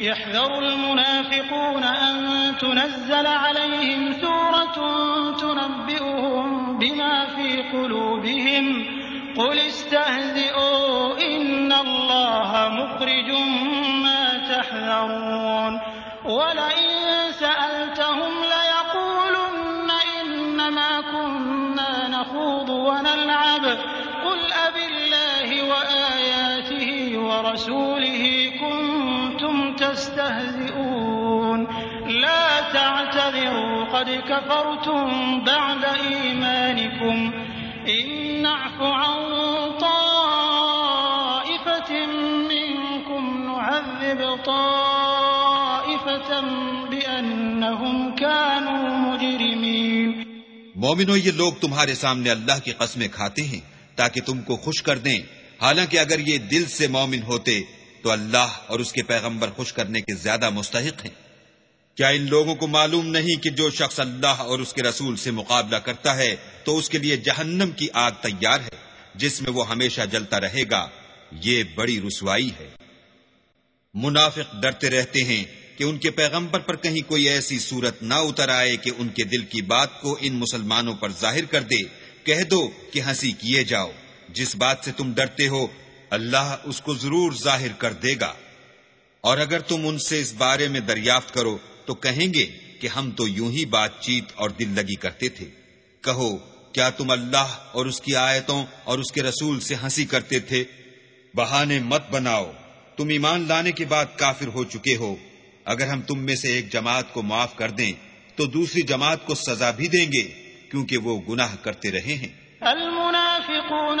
يحذر المنافقون أن تنزل عليهم سورة تنبئهم بما في قلوبهم. قل استهزئوا، إن الله مخرج ما تحذرون. ولئن سألتهم ليقولن إنما كنا نخوض ونلعب. قل أب الله وآياته ورسوله تستهزئون لا تعتذروا، قد كفرتم بعد إيمانكم. إن نعف عن طائفة منكم، نعذب طائفة بأنهم كانوا مجرمين. مومنو، یہ لوگ تمہارے سامنے اللہ کی قسمیں کھاتے ہیں تاکہ تم کو خوش کر دیں۔ حالانکہ اگر یہ دل سے مومن ہوتے تو اللہ اور اس کے پیغمبر خوش کرنے کے زیادہ مستحق ہیں۔ کیا ان لوگوں کو معلوم نہیں کہ جو شخص اللہ اور اس کے رسول سے مقابلہ کرتا ہے تو اس کے لیے جہنم کی آگ تیار ہے، جس میں وہ ہمیشہ جلتا رہے گا، یہ بڑی رسوائی ہے۔ منافق ڈرتے رہتے ہیں کہ ان کے پیغمبر پر کہیں کوئی ایسی صورت نہ اتر آئے کہ ان کے دل کی بات کو ان مسلمانوں پر ظاہر کر دے۔ کہہ دو کہ ہنسی کیے جاؤ۔ جس بات سے تم ڈرتے ہو اللہ اس کو ضرور ظاہر کر دے گا۔ اور اگر تم ان سے اس بارے میں دریافت کرو تو کہیں گے کہ ہم تو یوں ہی بات چیت اور دل لگی کرتے تھے۔ کہو، کیا تم اللہ اور اس کی آیتوں اور اس کے رسول سے ہنسی کرتے تھے؟ بہانے مت بناؤ۔ تم ایمان لانے کے بعد کافر ہو چکے ہو۔ اگر ہم تم میں سے ایک جماعت کو معاف کر دیں، تو دوسری جماعت کو سزا بھی دیں گے، کیونکہ وہ گناہ کرتے رہے ہیں۔ المنافقون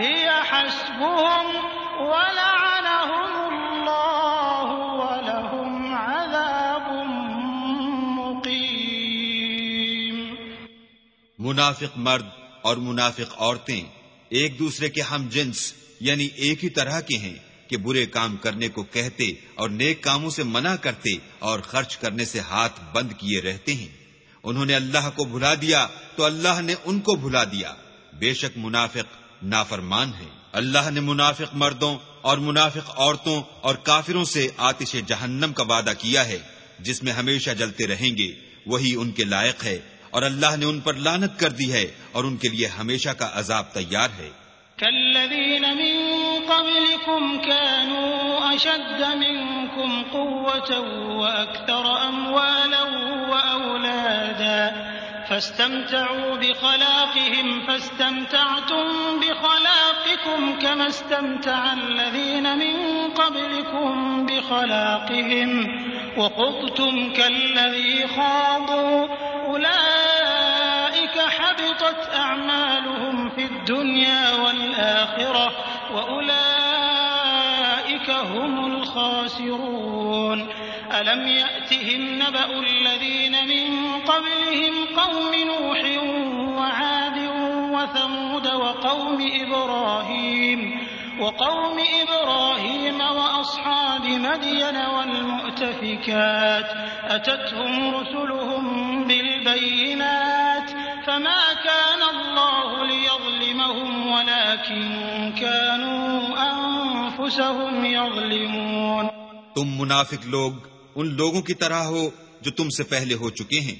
هي حسبهم ولعنهم الله ولهم عذاب مقيم. منافق مرد اور منافق عورتیں ایک دوسرے کے ہم جنس یعنی ایک ہی طرح کے ہیں کہ برے کام کرنے کو کہتے اور نیک کاموں سے منع کرتے اور خرچ کرنے سے ہاتھ بند کیے رہتے ہیں۔ انہوں نے اللہ کو بھلا دیا تو اللہ نے ان کو بھلا دیا۔ بے شک منافق نافرمان ہے اللہ نے منافق مردوں اور منافق عورتوں اور کافروں سے آتش جہنم کا وعدہ کیا ہے، جس میں ہمیشہ جلتے رہیں گے، وہی ان کے لائق ہے۔ اور اللہ نے ان پر لانت کر دی ہے اور ان کے لیے ہمیشہ کا عذاب تیار ہے۔ كالذين من قبلكم كانوا أشد منكم قوة وأكثر أموالا وأولادا فاستمتعوا بخلاقهم، فاستمتعتم بخلاقكم كما استمتع الذين من قبلكم بخلاقهم. وقضتم كالذي خاضوا، أولئك حبطت أعمالهم في الدنيا والآخرة، وأولئك هم الخاسرون. ألم يأتهم نبأ الذين من قبلهم قوم نوح وعاد وثمود وقوم إبراهيم وقوم إبراهيم وأصحاب مدين والمؤتفكات. أتتهم رسلهم بالبينات فما كان الله ليظلمهم ولكن كانوا أنفسهم يظلمون۔ تم منافق لوگ، ان لوگوں کی طرح ہو جو تم سے پہلے ہو چکے ہیں۔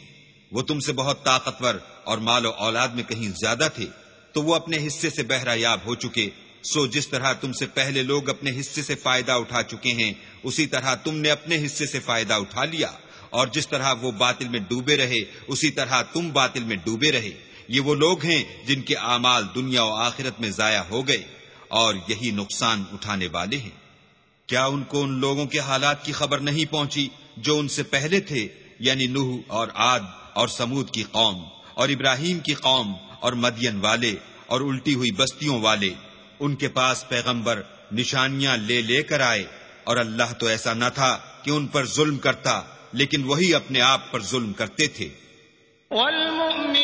وہ تم سے بہت طاقتور اور مال و اولاد میں کہیں زیادہ تھے، تو وہ اپنے حصے سے بہرا یاب ہو چکے۔ سو جس طرح تم سے پہلے لوگ اپنے حصے سے فائدہ اٹھا چکے ہیں، اسی طرح تم نے اپنے حصے سے فائدہ اٹھا لیا۔ اور جس طرح وہ باطل میں ڈوبے رہے، اسی طرح تم باطل میں ڈوبے رہے۔ یہ وہ لوگ ہیں جن کے اعمال دنیا و آخرت میں ضائع ہو گئے۔ اور یہی نقصان اٹھانے والے ہیں۔ کیا ان کو ان لوگوں کے حالات کی خبر نہیں پہنچی جو ان سے پہلے تھے یعنی نوح اور آد اور سمود کی قوم اور ابراہیم کی قوم اور مدین والے اور الٹی ہوئی بستیوں والے؟ ان کے پاس پیغمبر نشانیاں لے لے کر آئے اور اللہ تو ایسا نہ تھا کہ ان پر ظلم کرتا، لیکن وہی اپنے آپ پر ظلم کرتے تھے۔ والمؤمنون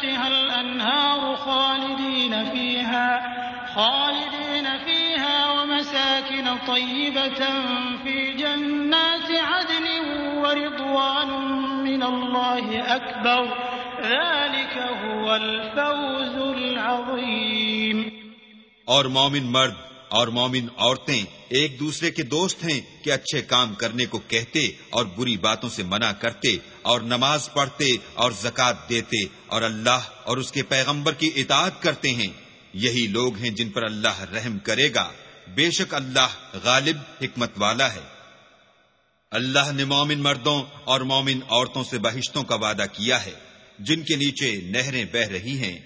تحتها الأنهار خالدين فيها خالدين فيها ومساكن طيبة في جنات عدن ورضوان من الله أكبر. ذلك هو الفوز العظيم. اور مومن مرد اور مومن عورتیں ایک دوسرے کے دوست ہیں کہ اچھے کام کرنے کو کہتے اور بری باتوں سے منع کرتے اور نماز پڑھتے اور زکات دیتے اور اللہ اور اس کے پیغمبر کی اطاعت کرتے ہیں۔ یہی لوگ ہیں جن پر اللہ رحم کرے گا۔ بے شک اللہ غالب حکمت والا ہے۔ اللہ نے مومن مردوں اور مومن عورتوں سے بہشتوں کا وعدہ کیا ہے۔ جن کے نیچے نہریں بہ رہی ہیں،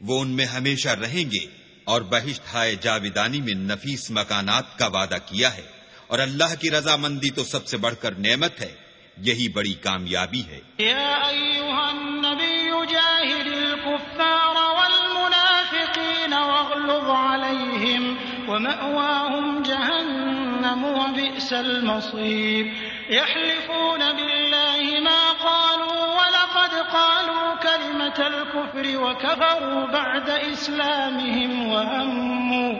وہ ان میں ہمیشہ رہیں گے۔ اور بہشت ہائے جاویدانی میں نفیس مکانات کا وعدہ کیا ہے اور اللہ کی رضامندی تو سب سے بڑھ کر نعمت ہے، یہی بڑی کامیابی ہے۔ یا ایوہا النبی جاہد الكفار والمنافقین واغلظ علیہم ومأواہم جہنم وبئس المصیر۔ يحلفون بالله ما قالوا ولقد قالوا كلمة الكفر وكفروا بعد إسلامهم وهموا,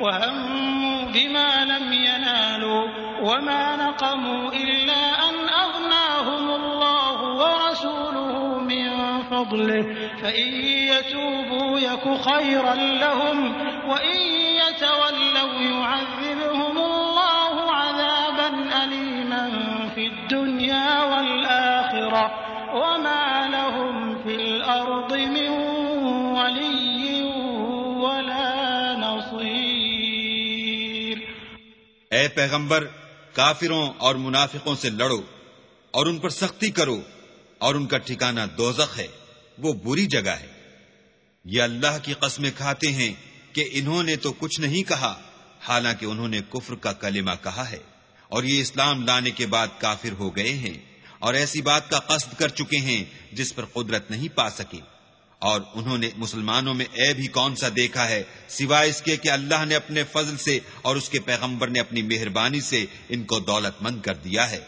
وهموا بما لم ينالوا وما نقموا إلا أن أغناهم الله ورسوله من فضله. فإن يتوبوا يك خيرا لهم وإن يتولوا يعذبهم الله عذابا أليما في الدنيا والآخرة. وما لهم اے پیغمبر، کافروں اور منافقوں سے لڑو اور ان پر سختی کرو اور ان کا ٹھکانہ دوزخ ہے، وہ بری جگہ ہے۔ یہ اللہ کی قسمیں کھاتے ہیں کہ انہوں نے تو کچھ نہیں کہا، حالانکہ انہوں نے کفر کا کلمہ کہا ہے۔ اور یہ اسلام لانے کے بعد کافر ہو گئے ہیں اور ایسی بات کا قصد کر چکے ہیں جس پر قدرت نہیں پا سکے۔ اور انہوں نے مسلمانوں میں اے بھی کون سا دیکھا ہے سوائے اس کے کہ اللہ نے اپنے فضل سے اور اس کے پیغمبر نے اپنی مہربانی سے ان کو دولت مند کر دیا ہے۔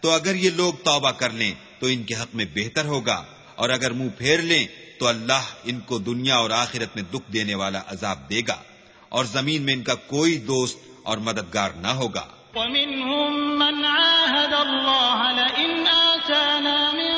تو اگر یہ لوگ توبہ کر لیں تو ان کے حق میں بہتر ہوگا اور اگر منہ پھیر لیں تو اللہ ان کو دنیا اور آخرت میں دکھ دینے والا عذاب دے گا اور زمین میں ان کا کوئی دوست اور مددگار نہ ہوگا۔ ومنهم من عاهد الله لئن آتانا من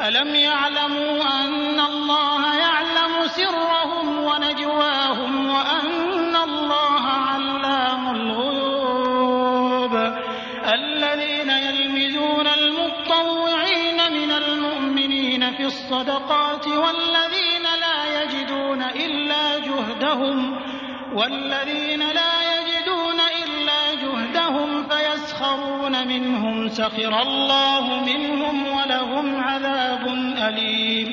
ألم يعلموا أن الله يعلم سرهم ونجواهم وأن الله علام الغيوب الذين يلمزون المطوعين من المؤمنين في الصدقات والذين لا يجدون إلا جهدهم والذين لا يسخرون منهم سخر الله منهم ولهم عذاب أليم.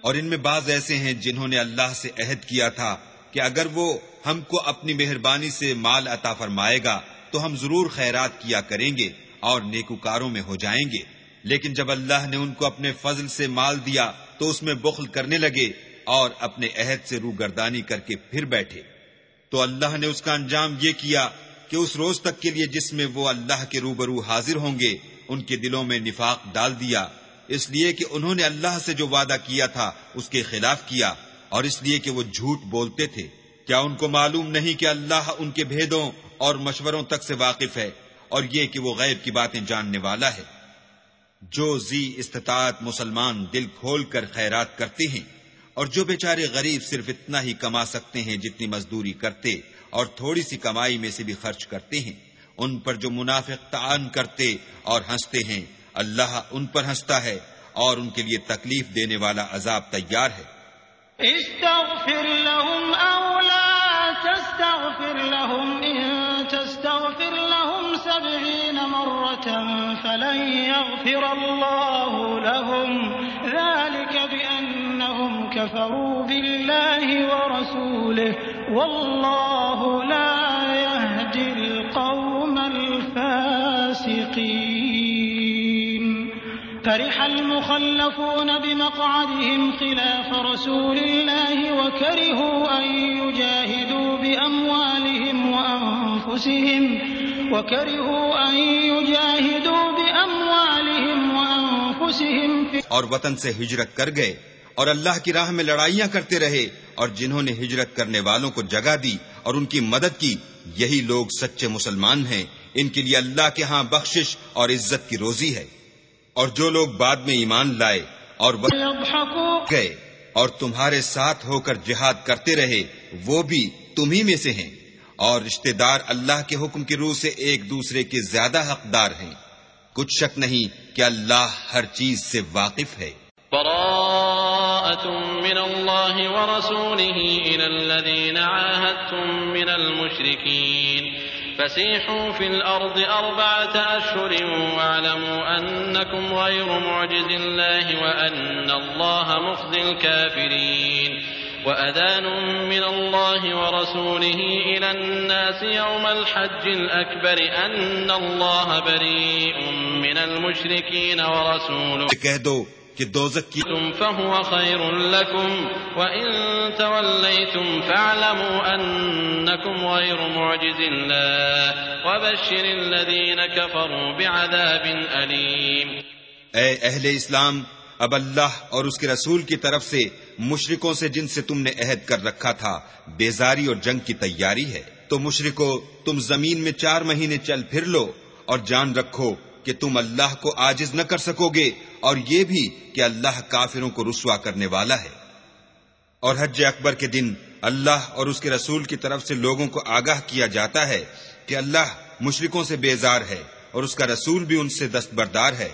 اور ان میں بعض ایسے ہیں جنہوں نے اللہ سے عہد کیا تھا کہ اگر وہ ہم کو اپنی مہربانی سے مال عطا فرمائے گا، تو ہم ضرور خیرات کیا کریں گے اور نیکوکاروں میں ہو جائیں گے۔ لیکن جب اللہ نے ان کو اپنے فضل سے مال دیا، تو اس میں بخل کرنے لگے اور اپنے عہد سے روگردانی کر کے پھر بیٹھے۔ تو اللہ نے اس کا انجام یہ کیا کہ اس روز تک کے لیے جس میں وہ اللہ کے روبرو حاضر ہوں گے، ان کے دلوں میں نفاق ڈال دیا۔ اس لیے کہ انہوں نے اللہ سے جو وعدہ کیا تھا، اس کے خلاف کیا، اور اس لیے کہ وہ جھوٹ بولتے تھے۔ کیا ان کو معلوم نہیں کہ اللہ ان کے بھیدوں اور مشوروں تک سے واقف ہے، اور یہ کہ وہ غیب کی باتیں جاننے والا ہے۔ جو زی استطاعت مسلمان دل کھول کر خیرات کرتے ہیں، اور جو بیچارے غریب صرف اتنا ہی کما سکتے ہیں جتنی مزدوری کرتے اور تھوڑی سی کمائی میں سے بھی خرچ کرتے ہیں۔ ان پر جو منافق تعان کرتے اور ہنستے ہیں، اللہ ان پر ہنستا ہے اور ان کے لیے تکلیف دینے والا عذاب تیار ہے۔ استغفر لهم او لا تستغفر لهم، ان تستغفر لهم سبعين مرة فلن يغفر الله لهم. ذلك بأنهم كفروا بالله ورسوله. والله لا يهدي القوم الفاسقين. فرح المخلفون بمقعدهم خلاف رسول الله وكرهوا أن يجاهدوا بأموالهم وأنفسهم وكرهوا أن يجاهدوا بأموالهم وأنفسهم في اور وطن سے ہجرت کر گئے اور اللہ کی راہ میں لڑائیاں کرتے رہے اور جنہوں نے ہجرت کرنے والوں کو جگہ دی اور ان کی مدد کی یہی لوگ سچے مسلمان ہیں۔ ان کے لیے اللہ کے ہاں بخشش اور عزت کی روزی ہے۔ اور جو لوگ بعد میں ایمان لائے اور گئے اور تمہارے ساتھ ہو کر جہاد کرتے رہے وہ بھی تمہیں میں سے ہیں۔ اور رشتہ دار اللہ کے حکم کی روح سے ایک دوسرے کے زیادہ حقدار ہیں۔ کچھ شک نہیں کہ اللہ ہر چیز سے واقف ہے۔ من الله ورسوله إلى الذين عاهدتم من المشركين. فسيحوا في الأرض أربعة أشهر واعلموا أنكم غير معجز الله وأن الله مخزي الكافرين. وأذان من الله ورسوله إلى الناس يوم الحج الأكبر أن الله بريء من المشركين ورسوله. کہ دوزک کی تم فهو خير لكم وإن توليتم فاعلموا أنكم غير معجز الله وبشر الذين كفروا بعذاب أليم اے اہل اسلام اب اللہ اور اس کے رسول کی طرف سے مشرکوں سے جن سے تم نے عہد کر رکھا تھا بیزاری اور جنگ کی تیاری ہے۔ تو مشرکو تم زمین میں چار مہینے چل پھر لو اور جان رکھو کہ تم اللہ کو آجز نہ کر سکو گے اور یہ بھی کہ اللہ کافروں کو رسوا کرنے والا ہے۔ اور حج اکبر کے دن اللہ اور اس کے رسول کی طرف سے لوگوں کو آگاہ کیا جاتا ہے کہ اللہ مشرکوں سے بیزار ہے اور اس کا رسول بھی ان سے دستبردار ہے۔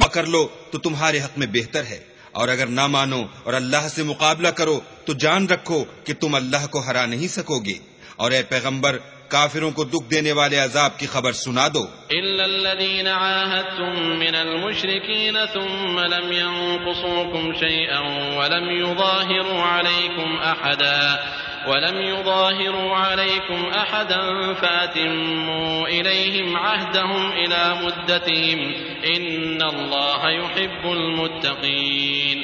پکڑ لو تو تمہارے حق میں بہتر ہے۔ اور اگر نہ مانو اور اللہ سے مقابلہ کرو تو جان رکھو کہ تم اللہ کو ہرا نہیں سکو گے۔ اور اے پیغمبر کافروں کو دکھ دینے والے عذاب کی خبر سنا دو۔ إلا الذين عاهدتم من المشركين ثم لم ينقصوكم شيئا ولم يظاهروا عليكم ولم يظاهروا عليكم أحدا فاتموا إليهم عهدهم إلى مدتهم إن الله يحب المتقين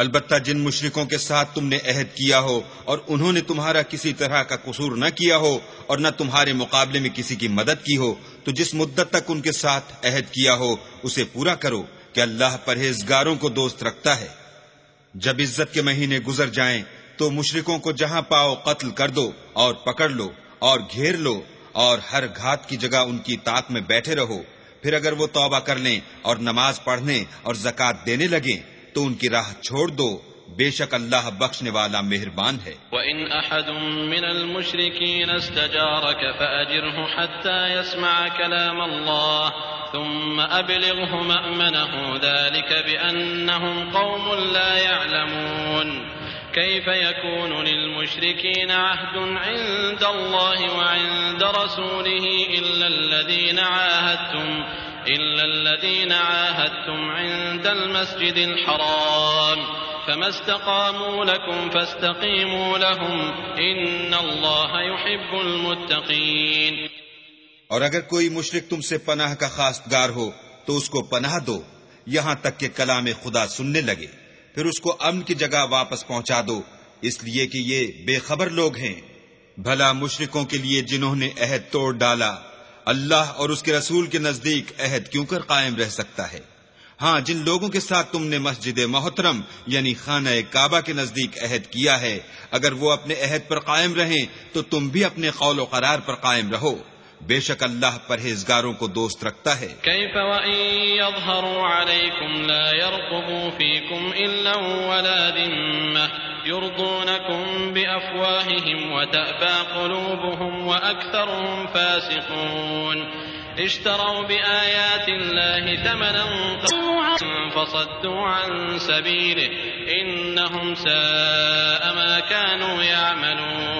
البتہ جن مشرکوں کے ساتھ تم نے عہد کیا ہو اور انہوں نے تمہارا کسی طرح کا قصور نہ کیا ہو اور نہ تمہارے مقابلے میں کسی کی مدد کی ہو، تو جس مدت تک ان کے ساتھ عہد کیا ہو، اسے پورا کرو کہ اللہ پرہیزگاروں کو دوست رکھتا ہے۔ جب عزت کے مہینے گزر جائیں، تو مشرکوں کو جہاں پاؤ قتل کر دو اور پکڑ لو اور گھیر لو اور ہر گھات کی جگہ ان کی طاق میں بیٹھے رہو۔ پھر اگر وہ توبہ کر لیں اور نماز پڑھنے اور زکات دینے لگیں تو ان کی راہ چھوڑ دو۔ بے شک اللہ بخشنے والا مہربان ہے۔ وَإِنْ أَحَدٌ مِّنَ الْمُشْرِكِينَ اسْتَجَارَكَ فَأَجِرْهُ حَتَّى يَسْمَعَ كَلَامَ اللَّهِ ثُمَّ أَبْلِغْهُ مَأْمَنَهُ ذَلِكَ بِأَنَّهُمْ قَوْمٌ لَّا يَعْلَمُونَ۔ كيف يكون للمشركين عهد عند الله وعند رسوله إلا الذين عاهدتم إلا الذين عاهدتم عند المسجد الحرام فما استقاموا لكم فاستقيموا لهم إن الله يحب المتقين اور اگر کوئی مشرق تم سے پناہ کا خاصگار ہو، تو اس کو پناہ دو، یہاں تک کہ کلام خدا سننے لگے۔ پھر اس کو امن کی جگہ واپس پہنچا دو۔ اس لیے کہ یہ بے خبر لوگ ہیں۔ بھلا مشرقوں کے لیے جنہوں نے عہد توڑ ڈالا اللہ اور اس کے رسول کے نزدیک عہد کیوں کر قائم رہ سکتا ہے؟ ہاں جن لوگوں کے ساتھ تم نے مسجد محترم یعنی خانہ کعبہ کے نزدیک عہد کیا ہے، اگر وہ اپنے عہد پر قائم رہیں تو تم بھی اپنے قول و قرار پر قائم رہو۔ بے شک اللہ پرہیزگاروں کو دوست رکھتا ہے۔ كيف وإن يظهروا عليكم لا يرقبوا فيكم إلا ولا ذمة يرضونكم بأفواههم وتأبى قلوبهم وأكثرهم فاسقون۔ اشتروا بآيات الله ثمنا فصدوا عن سبيله إنهم ساء ما كانوا يعملون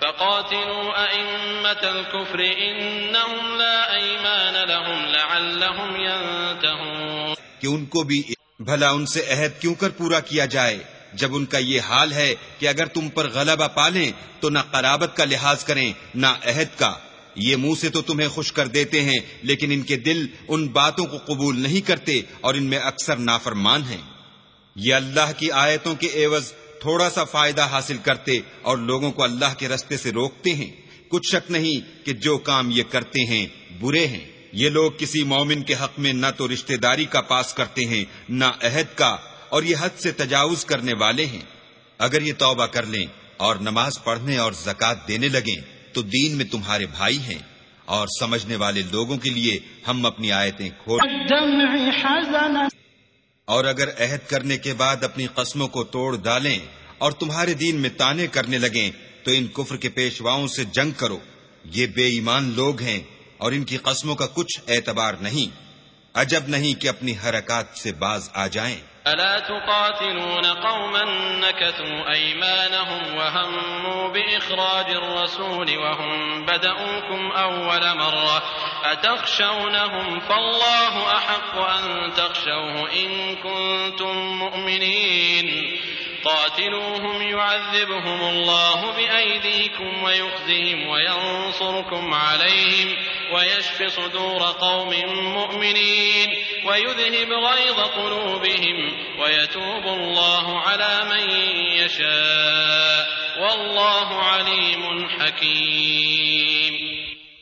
فقاتلوا أئمة الكفر إنهم لا أيمان لهم لعلهم ينتهون. کہ ان کو بھی بھلا ان سے عہد کیوں کر پورا کیا جائے؟ جب ان کا یہ حال ہے کہ اگر تم پر غلبہ پالیں تو نہ قرابت کا لحاظ کریں، نہ عہد کا۔ یہ منہ سے تو تمہیں خوش کر دیتے ہیں، لیکن ان کے دل ان باتوں کو قبول نہیں کرتے اور ان میں اکثر نافرمان ہیں۔ یہ اللہ کی آیتوں کے عوض تھوڑا سا فائدہ حاصل کرتے اور لوگوں کو اللہ کے رستے سے روکتے ہیں۔ کچھ شک نہیں کہ جو کام یہ کرتے ہیں برے ہیں۔ یہ لوگ کسی مومن کے حق میں نہ تو رشتہ داری کا پاس کرتے ہیں، نہ عہد کا، اور یہ حد سے تجاوز کرنے والے ہیں۔ اگر یہ توبہ کر لیں اور نماز پڑھنے اور زکات دینے لگیں، تو دین میں تمہارے بھائی ہیں۔ اور سمجھنے والے لوگوں کے لیے ہم اپنی آیتیں کھول اور اگر عہد کرنے کے بعد اپنی قسموں کو توڑ ڈالیں اور تمہارے دین میں تانے کرنے لگیں، تو ان کفر کے پیشواؤں سے جنگ کرو۔ یہ بے ایمان لوگ ہیں اور ان کی قسموں کا کچھ اعتبار نہیں۔ عجب نہیں کہ اپنی حرکات سے باز آ جائیں۔ الا تقاتلون قوما نكثوا ايمانهم وهموا باخراج الرسول وهم بدؤوكم اول مره اتخشونهم فالله احق ان تخشوه ان كنتم مؤمنين قاتلوهم يعذبهم الله بأيديكم ويخزهم وينصركم عليهم ويشف صدور قوم مؤمنين ويذهب غيظ قلوبهم ويتوب الله على من يشاء والله عليم حكيم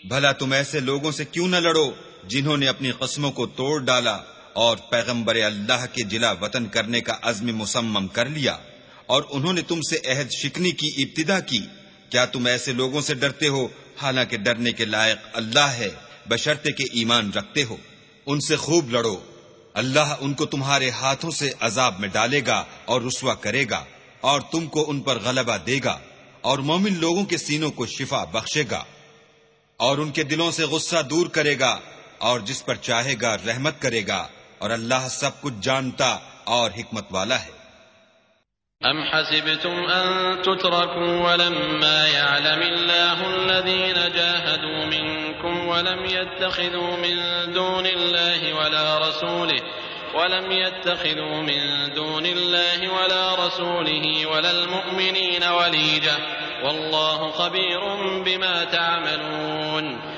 بھلا تم ایسے لوگوں سے کیوں نہ لڑو جنہوں نے اپنی قسموں کو توڑ ڈالا اور پیغمبر اللہ کے جلا وطن کرنے کا عزم مسمم کر لیا اور انہوں نے تم سے عہد شکنی کی ابتدا کی۔ کیا تم ایسے لوگوں سے ڈرتے ہو؟ حالانکہ ڈرنے کے لائق اللہ ہے بشرتے کے ایمان رکھتے ہو۔ ان سے خوب لڑو۔ اللہ ان کو تمہارے ہاتھوں سے عذاب میں ڈالے گا اور رسوا کرے گا اور تم کو ان پر غلبہ دے گا اور مومن لوگوں کے سینوں کو شفا بخشے گا اور ان کے دلوں سے غصہ دور کرے گا اور جس پر چاہے گا رحمت کرے گا۔ اور اللہ سب کچھ جانتا اور حکمت والا ہے۔ أم حسبتم أن تتركوا ولما يعلم الله الذين جاهدوا منكم ولم يتخذوا من دون الله ولا رسوله ولم يتخذوا من دون الله ولا رسوله ولا المؤمنين وليجة والله خبير بما تعملون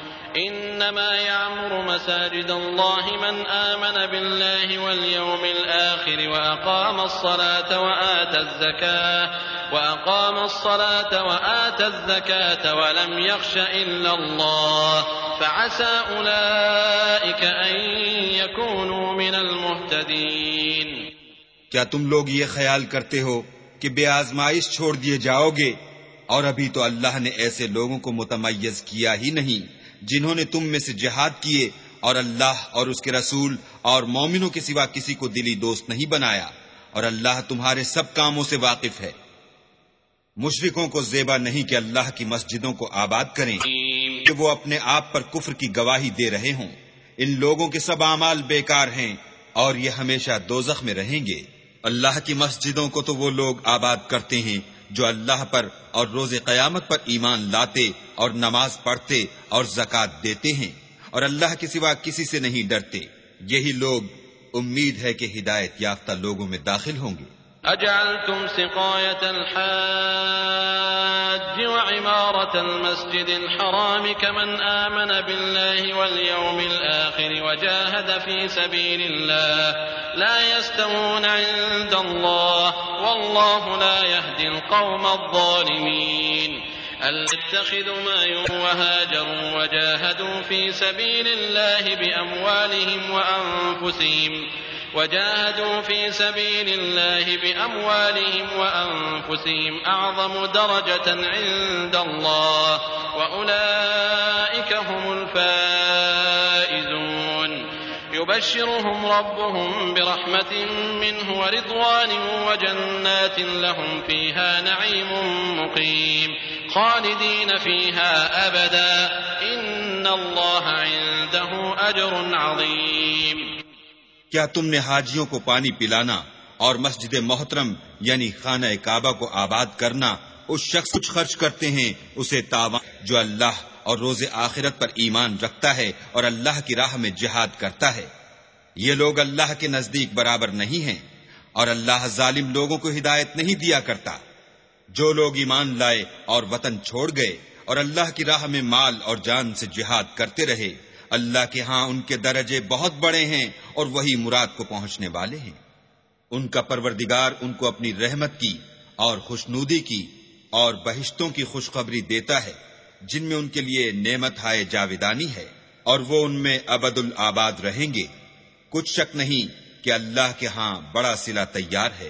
إنما يعمر مساجد الله من آمن بالله واليوم الآخر وأقام الصلاة وآتى الزكاة وأقام الصلاة وآتى الزكاة ولم يخش إلا الله فعسى أولئك أن يكونوا من المهتدين کیا تم لوگ یہ خیال کرتے ہو کہ بے آزمائش چھوڑ دیے جاؤ گے اور ابھی تو اللہ نے ایسے لوگوں کو متمیز کیا ہی نہیں؟ جنہوں نے تم میں سے جہاد کیے اور اللہ اور اس کے رسول اور مومنوں کے سوا کسی کو دلی دوست نہیں بنایا، اور اللہ تمہارے سب کاموں سے واقف ہے۔ مشرکوں کو زیبا نہیں کہ اللہ کی مسجدوں کو آباد کریں، کہ وہ اپنے آپ پر کفر کی گواہی دے رہے ہوں۔ ان لوگوں کے سب اعمال بیکار ہیں اور یہ ہمیشہ دوزخ میں رہیں گے۔ اللہ کی مسجدوں کو تو وہ لوگ آباد کرتے ہیں جو اللہ پر اور روز قیامت پر ایمان لاتے اور نماز پڑھتے اور زکات دیتے ہیں اور اللہ کے سوا کسی سے نہیں ڈرتے۔ یہی لوگ امید ہے کہ ہدایت یافتہ لوگوں میں داخل ہوں گے۔ أجعلتم سقاية الحاج وعمارة المسجد الحرام كمن آمن بالله واليوم الآخر وجاهد في سبيل الله لا يستوون عند الله والله لا يهدي القوم الظالمين اتخذوا ما وهاجروا وجاهدوا في سبيل الله بأموالهم وأنفسهم وجاهدوا في سبيل الله بأموالهم وأنفسهم أعظم درجة عند الله وأولئك هم الفائزون يبشرهم ربهم برحمة منه ورضوان وجنات لهم فيها نعيم مقيم خالدين فيها أبدا. إن الله عنده أجر عظيم. کیا تم نے حاجیوں کو پانی پلانا اور مسجد محترم یعنی خانہ کعبہ کو آباد کرنا اس شخص کچھ خرچ کرتے ہیں، اسے تاوان جو اللہ اور روز آخرت پر ایمان رکھتا ہے اور اللہ کی راہ میں جہاد کرتا ہے۔ یہ لوگ اللہ کے نزدیک برابر نہیں ہیں اور اللہ ظالم لوگوں کو ہدایت نہیں دیا کرتا۔ جو لوگ ایمان لائے اور وطن چھوڑ گئے اور اللہ کی راہ میں مال اور جان سے جہاد کرتے رہے، اللہ کے ہاں ان کے درجے بہت بڑے ہیں اور وہی مراد کو پہنچنے والے ہیں۔ ان کا پروردگار ان کو اپنی رحمت کی اور خوشنودی کی اور بہشتوں کی خوشخبری دیتا ہے، جن میں ان کے لیے نعمت ہائے جاویدانی ہے، اور وہ ان میں ابد الآباد رہیں گے۔ کچھ شک نہیں کہ اللہ کے ہاں بڑا سلا تیار ہے۔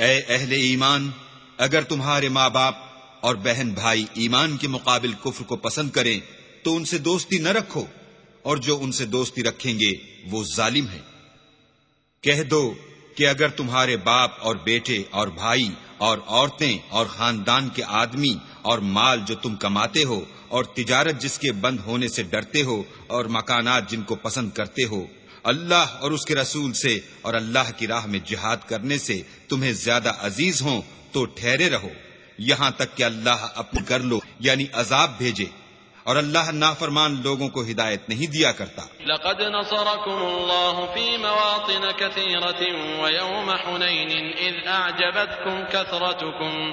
اے اہل ایمان، اگر تمہارے ماں باپ اور بہن بھائی ایمان کے مقابل کفر کو پسند کریں، تو ان سے دوستی نہ رکھو، اور جو ان سے دوستی رکھیں گے، وہ ظالم ہیں۔ کہہ دو کہ اگر تمہارے باپ اور بیٹے اور بھائی اور عورتیں اور خاندان کے آدمی اور مال جو تم کماتے ہو اور تجارت جس کے بند ہونے سے ڈرتے ہو اور مکانات جن کو پسند کرتے ہو، اللہ اور اس کے رسول سے اور اللہ کی راہ میں جہاد کرنے سے تمہیں زیادہ عزیز ہوں تو ٹھہرے رہو۔ یہاں تک کہ اللہ اپنے کر لو یعنی عذاب بھیجے۔ اور اللہ نافرمان لوگوں کو ہدایت نہیں دیا کرتا۔ لقد نصركم الله في مواطن كثيرة ويوم حنين إذ أعجبتكم كثرتكم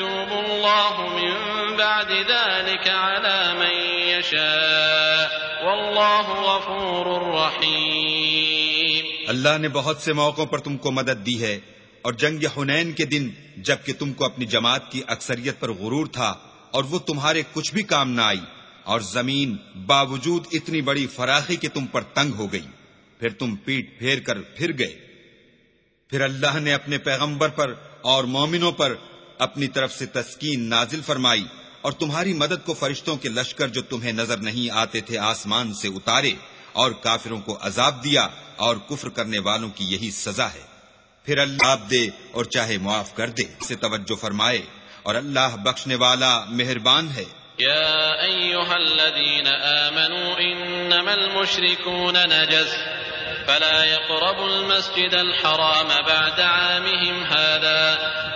يتوب الله من بعد ذلك على من يشاء والله غفور رحيم۔ اللہ نے بہت سے موقعوں پر تم کو مدد دی ہے اور جنگ حنین کے دن جبکہ تم کو اپنی جماعت کی اکثریت پر غرور تھا اور وہ تمہارے کچھ بھی کام نہ آئی اور زمین باوجود اتنی بڑی فراخی کہ تم پر تنگ ہو گئی، پھر تم پیٹ پھیر کر پھر گئے۔ پھر اللہ نے اپنے پیغمبر پر اور مومنوں پر اپنی طرف سے تسکین نازل فرمائی اور تمہاری مدد کو فرشتوں کے لشکر جو تمہیں نظر نہیں آتے تھے آسمان سے اتارے اور کافروں کو عذاب دیا اور کفر کرنے والوں کی یہی سزا ہے۔ پھر اللہ دے اور چاہے معاف کر دے سے توجہ فرمائے اور اللہ بخشنے والا مہربان ہے۔ يا أيها الذين آمنوا إنما المشركون نجس فلا يقربوا المسجد الحرام بعد عامهم هذا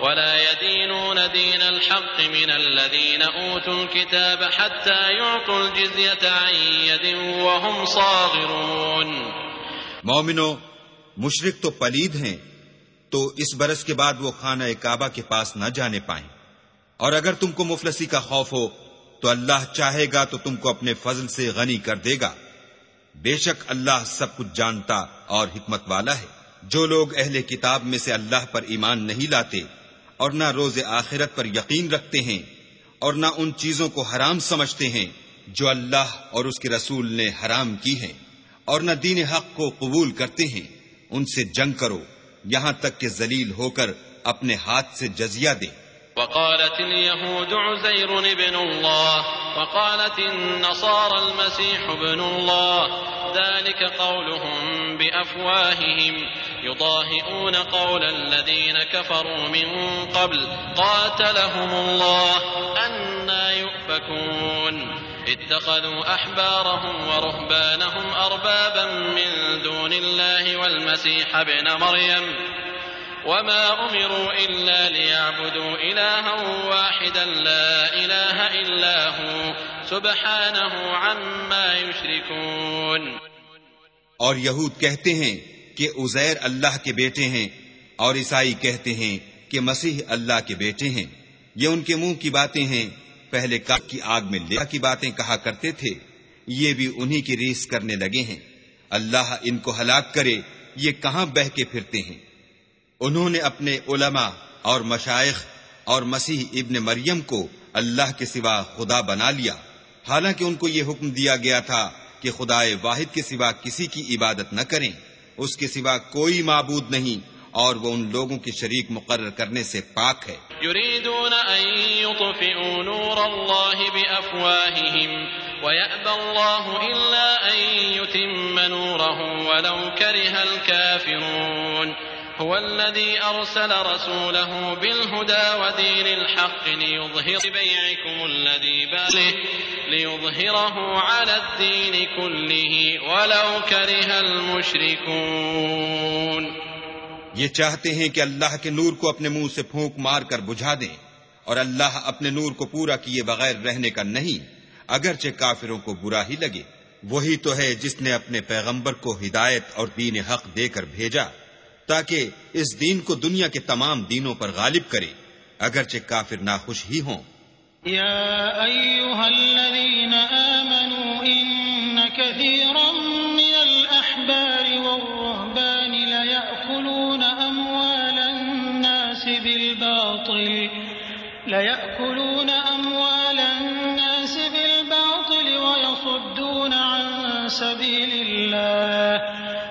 ولا يدينون دين الحق من الذين أوتوا الكتاب حتى يعطوا الجزية عن يد وهم صاغرون. مومنو مشرق تو پلید ہیں، تو اس برس کے بعد وہ خانہ کعبہ کے پاس نہ جانے پائیں۔ اور اگر تم کو مفلسی کا خوف ہو، تو اللہ چاہے گا تو تم کو اپنے فضل سے غنی کر دے گا۔ بے شک اللہ سب کچھ جانتا اور حکمت والا ہے۔ جو لوگ اہل کتاب میں سے اللہ پر ایمان نہیں لاتے اور نہ روز آخرت پر یقین رکھتے ہیں اور نہ ان چیزوں کو حرام سمجھتے ہیں جو اللہ اور اس کے رسول نے حرام کی ہیں اور نہ دین حق کو قبول کرتے ہیں۔ ان سے جنگ کرو، یہاں تک کہ ذلیل ہو کر اپنے ہاتھ سے جزیہ دیں وقالت اليهود عزير ابن الله، وقالت النصارى المسيح ابن الله، ذلك قولهم بأفواههم يضاهئون قول الذين كفروا من قبل قاتلهم الله أنا يؤفكون. اتخذوا أحبارهم ورهبانهم أربابا من دون الله والمسيح ابن مريم. وما أمروا إلا ليعبدوا إلها واحدا لا إله إلا هو. سبحانه عما يشركون. اور یہود کہتے ہیں کہ عزیر اللہ کے بیٹے ہیں اور عیسائی کہتے ہیں کہ مسیح اللہ کے بیٹے ہیں۔ یہ ان کے منہ کی باتیں ہیں۔ پہلے کاک کی آگ میں لیا کی باتیں کہا کرتے تھے۔ یہ بھی انہی کی ریس کرنے لگے ہیں۔ اللہ ان کو ہلاک کرے۔ یہ کہاں بہ کے پھرتے ہیں؟ انہوں نے اپنے علماء اور مشائق اور مسیح ابن مریم کو اللہ کے سوا خدا بنا لیا۔ حالانکہ ان کو یہ حکم دیا گیا تھا کہ خدا واحد کے سوا کسی کی عبادت نہ کریں۔ اس کے سوا کوئی معبود نہیں اور وہ ان لوگوں کی شریک مقرر کرنے سے پاک ہے۔ يريدون أن يطفئوا نور الله بأفواههم ويأبى الله إلا ان يتم نوره ولو كره الكافرون هو الذي أرسل رسوله بالهدى ودين الحق ليظهر بيعكم الذي باله ليظهره على الدين كله ولو كره المشركون. یہ چاہتے ہیں کہ اللہ کے نور کو اپنے منہ سے پھونک مار کر بجھا دیں اور اللہ اپنے نور کو پورا کیے بغیر رہنے کا نہیں، اگرچہ کافروں کو برا ہی لگے۔ وہی تو ہے جس نے اپنے پیغمبر کو ہدایت اور دین حق دے کر بھیجا۔ تاکہ اس دین کو دنیا کے تمام دینوں پر غالب کرے، اگرچہ کافر ناخوش ہی ہوں۔ يا أيها الذين آمنوا إن كثيرا من الأحبار والرهبان ليأكلون أموال الناس بالباطل ليأكلون أموال الناس بالباطل ويصدون عن سبيل الله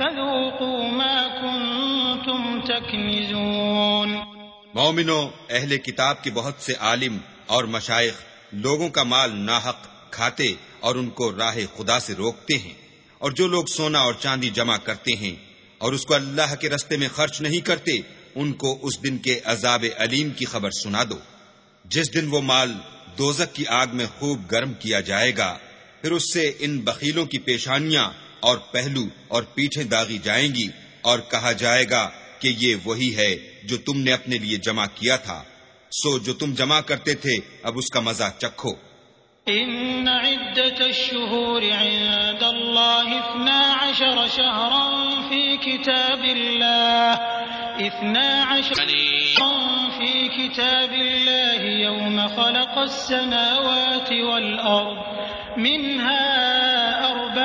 فذوقوا ما كنتم تكنزون۔ مومنو، اہل کتاب کے بہت سے عالم اور مشائق لوگوں کا مال ناحق کھاتے اور ان کو راہ خدا سے روکتے ہیں۔ اور جو لوگ سونا اور چاندی جمع کرتے ہیں اور اس کو اللہ کے رستے میں خرچ نہیں کرتے، ان کو اس دن کے عذاب علیم کی خبر سنا دو۔ جس دن وہ مال دوزک کی آگ میں خوب گرم کیا جائے گا، پھر اس سے ان بخیلوں کی پیشانیاں اور پہلو اور پیٹھیں داغی جائیں گی اور کہا جائے گا کہ یہ وہی ہے جو تم نے اپنے لیے جمع کیا تھا۔ سو جو تم جمع کرتے تھے، اب اس کا مزہ چکھو۔ إن عدة الشهور عند الله اثنا عشر شهرا في كتاب الله اثنا عشر شهرا في كتاب الله يوم خلق السماوات والأرض منها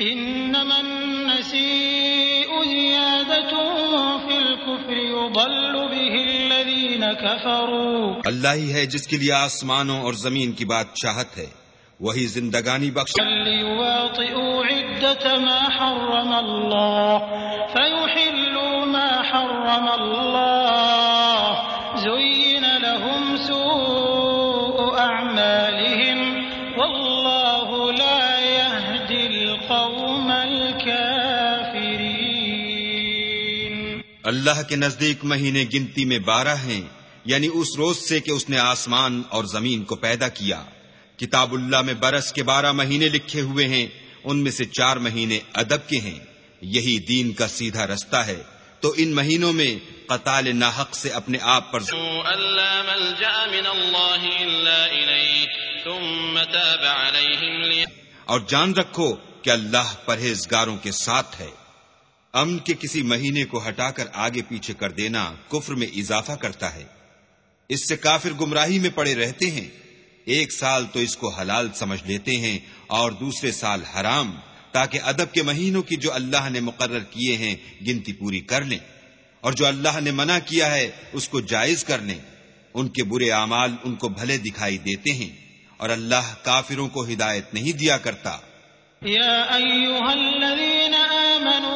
إنما النسيء زيادة في الكفر يضل به الذين كفروا. اللہ ہی ہے جس کے لیے آسمانوں اور زمین کی بادشاہت ہے وہی زندگانی بخش ليواطئوا عدة ما حرم الله اللہ کے نزدیک مہینے گنتی میں بارہ ہیں یعنی اس روز سے کہ اس نے آسمان اور زمین کو پیدا کیا۔ کتاب اللہ میں برس کے بارہ مہینے لکھے ہوئے ہیں ان میں سے چار مہینے ادب کے ہیں۔ یہی دین کا سیدھا رستہ ہے۔ تو ان مہینوں میں قتال ناحق سے اپنے آپ پر اور جان رکھو کہ اللہ پرہیزگاروں کے ساتھ ہے۔ امن کے کسی مہینے کو ہٹا کر آگے پیچھے کر دینا کفر میں اضافہ کرتا ہے۔ اس سے کافر گمراہی میں پڑے رہتے ہیں۔ ایک سال تو اس کو حلال سمجھ لیتے ہیں اور دوسرے سال حرام، تاکہ ادب کے مہینوں کی جو اللہ نے مقرر کیے ہیں گنتی پوری کر لیں۔ اور جو اللہ نے منع کیا ہے، اس کو جائز کر لیں۔ ان کے برے اعمال ان کو بھلے دکھائی دیتے ہیں۔ اور اللہ کافروں کو ہدایت نہیں دیا کرتا۔ یا الذین آمنوا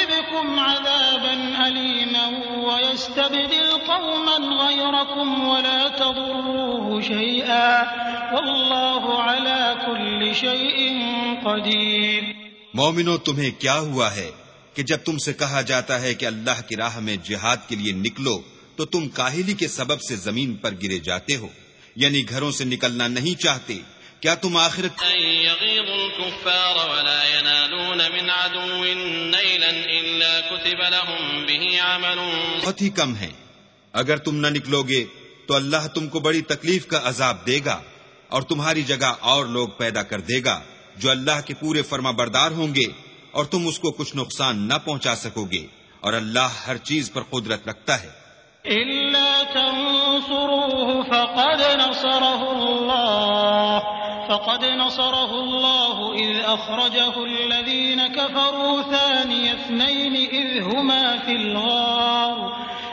عذابا أليما ويستبدل قوما غيركم ولا تضروه شيئا والله على كل شيء قدير. مومنو، تمہیں کیا ہوا ہے کہ جب تم سے کہا جاتا ہے کہ اللہ کی راہ میں جہاد کے لیے نکلو، تو تم کاہلی کے سبب سے زمین پر گرے جاتے ہو یعنی گھروں سے نکلنا نہیں چاہتے۔ کیا تم آخرت بہت ہی کم ہے۔ اگر تم نہ نکلو گے تو اللہ تم کو بڑی تکلیف کا عذاب دے گا اور تمہاری جگہ اور لوگ پیدا کر دے گا جو اللہ کے پورے فرما بردار ہوں گے اور تم اس کو کچھ نقصان نہ پہنچا سکو گے اور اللہ ہر چیز پر قدرت رکھتا ہے۔ فقد نصره الله. فقد نصره الله إذ أخرجه الذين كفروا ثاني اثنين إذ هما في الغار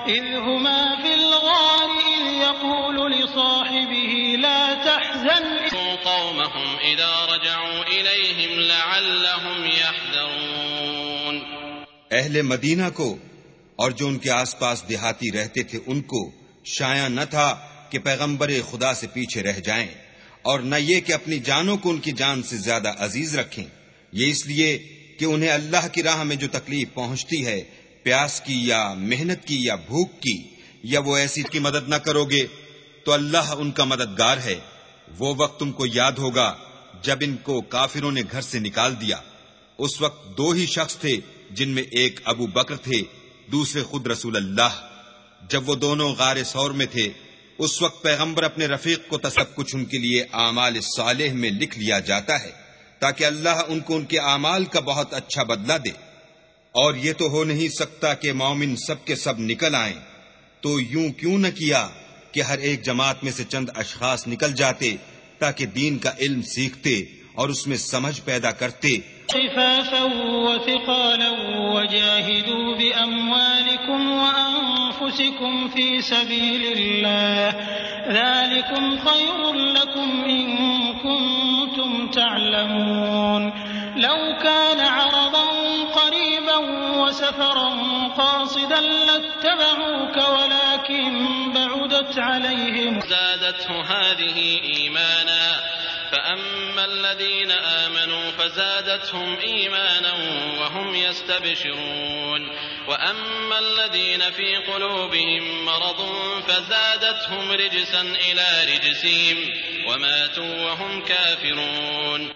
إذ هما في الغار إذ يقول لصاحبه لا تحزن قومهم إذا رجعوا إليهم لعلهم يحذرون. اہل مدینہ کو اور جو ان کے آس پاس دیہاتی رہتے تھے ان کو شایا نہ تھا کہ پیغمبر خدا سے پیچھے رہ جائیں۔ اور نہ یہ کہ اپنی جانوں کو ان کی جان سے زیادہ عزیز رکھیں۔ یہ اس لیے کہ انہیں اللہ کی راہ میں جو تکلیف پہنچتی ہے، پیاس کی یا محنت کی یا بھوک کی، یا وہ ایسی کی مدد نہ کرو گے تو اللہ ان کا مددگار ہے۔ وہ وقت تم کو یاد ہوگا جب ان کو کافروں نے گھر سے نکال دیا۔ اس وقت دو ہی شخص تھے جن میں ایک ابو بکر تھے، دوسرے خود رسول اللہ۔ جب وہ دونوں غار سور میں تھے اس وقت پیغمبر اپنے رفیق کو سب کچھ ان کے لیے اعمال صالح میں لکھ لیا جاتا ہے، تاکہ اللہ ان کو ان کے اعمال کا بہت اچھا بدلہ دے۔ اور یہ تو ہو نہیں سکتا کہ مومن سب کے سب نکل آئیں۔ تو یوں کیوں نہ کیا کہ ہر ایک جماعت میں سے چند اشخاص نکل جاتے تاکہ دین کا علم سیکھتے اور اس میں سمجھ پیدا کرتے۔ خفافا وثقالا وجاهدوا بأموالكم وأنفسكم في سبيل الله. ذلكم خير لكم إن كنتم تعلمون. لو كان عرضا قريبا وسفرا قاصدا لاتبعوك ولكن بعدت عليهم. زادته هذه إيمانا فأما الذين آمنوا فزادتهم إيمانا وهم يستبشرون وأما الذين في قلوبهم مرض فزادتهم رجسا إلى رجسهم وماتوا وهم كافرون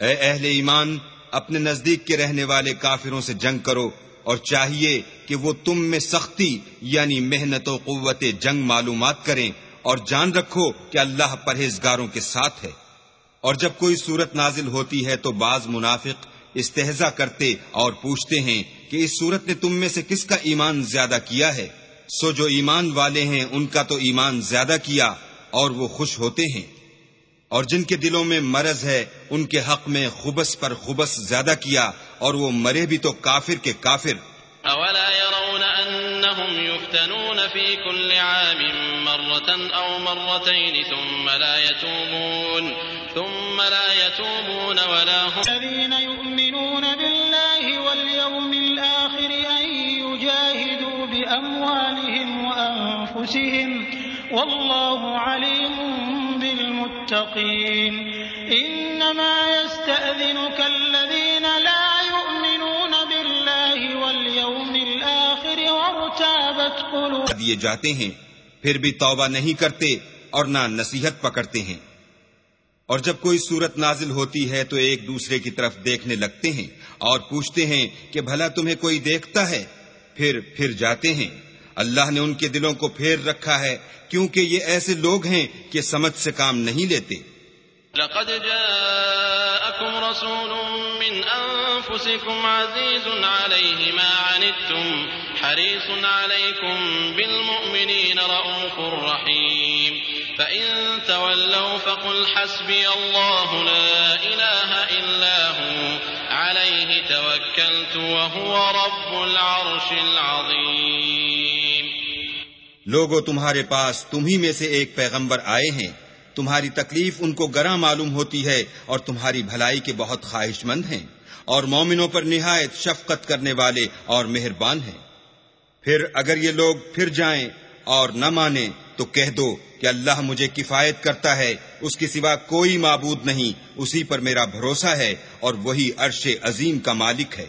اے اہل ایمان، اپنے نزدیک کے رہنے والے کافروں سے جنگ کرو اور چاہیے کہ وہ تم میں سختی یعنی محنت و قوت جنگ معلومات کریں اور جان رکھو کہ اللہ پرہیزگاروں کے ساتھ ہے۔ اور جب کوئی صورت نازل ہوتی ہے تو بعض منافق استحضا کرتے اور پوچھتے ہیں کہ اس صورت نے تم میں سے کس کا ایمان زیادہ کیا ہے؟ سو جو ایمان والے ہیں، ان کا تو ایمان زیادہ کیا اور وہ خوش ہوتے ہیں۔ اور جن کے دلوں میں مرض ہے، ان کے حق میں خبس پر خبس زیادہ کیا اور وہ مرے بھی تو کافر کے کافر۔ اولا يرون انهم يفتنون في كل عام مرة او مرتين ثم لا يتوبون. ثم لا يتوبون ولا هم الذين يؤمنون بالله واليوم الآخر أن يجاهدوا بأموالهم وأنفسهم والله عليم بالمتقين إنما يستأذنك الذين لا يؤمنون بالله واليوم الآخر وارتابت قلوب دیے جاتے ہیں پھر بھی توبہ نہیں کرتے اور نہ نصیحت پکڑتے ہیں۔ اور جب کوئی صورت نازل ہوتی ہے تو ایک دوسرے کی طرف دیکھنے لگتے ہیں اور پوچھتے ہیں کہ بھلا تمہیں کوئی دیکھتا ہے؟ پھر پھر جاتے ہیں۔ اللہ نے ان کے دلوں کو پھیر رکھا ہے کیونکہ یہ ایسے لوگ ہیں کہ سمجھ سے کام نہیں لیتے۔ لقد جاءكم رسول من أنفسكم عزيز عليه ما عنتم حريص عليكم بالمؤمنين رؤوف رحيم فإن تولوا فقل حسبي الله لا إله إلا هو عليه توكلت وهو رب العرش العظيم لوگو تمہارے پاس تمہیں میں سے ایک پیغمبر آئے ہیں۔ تمہاری تکلیف ان کو گراں معلوم ہوتی ہے اور تمہاری بھلائی کے بہت خواہش مند ہیں۔ اور مومنوں پر نہایت شفقت کرنے والے اور مہربان ہیں۔ پھر اگر یہ لوگ پھر جائیں اور نہ مانے تو کہہ دو کہ اللہ مجھے کفایت کرتا ہے، اس کے سوا کوئی معبود نہیں، اسی پر میرا بھروسہ ہے اور وہی عرش عظیم کا مالک ہے۔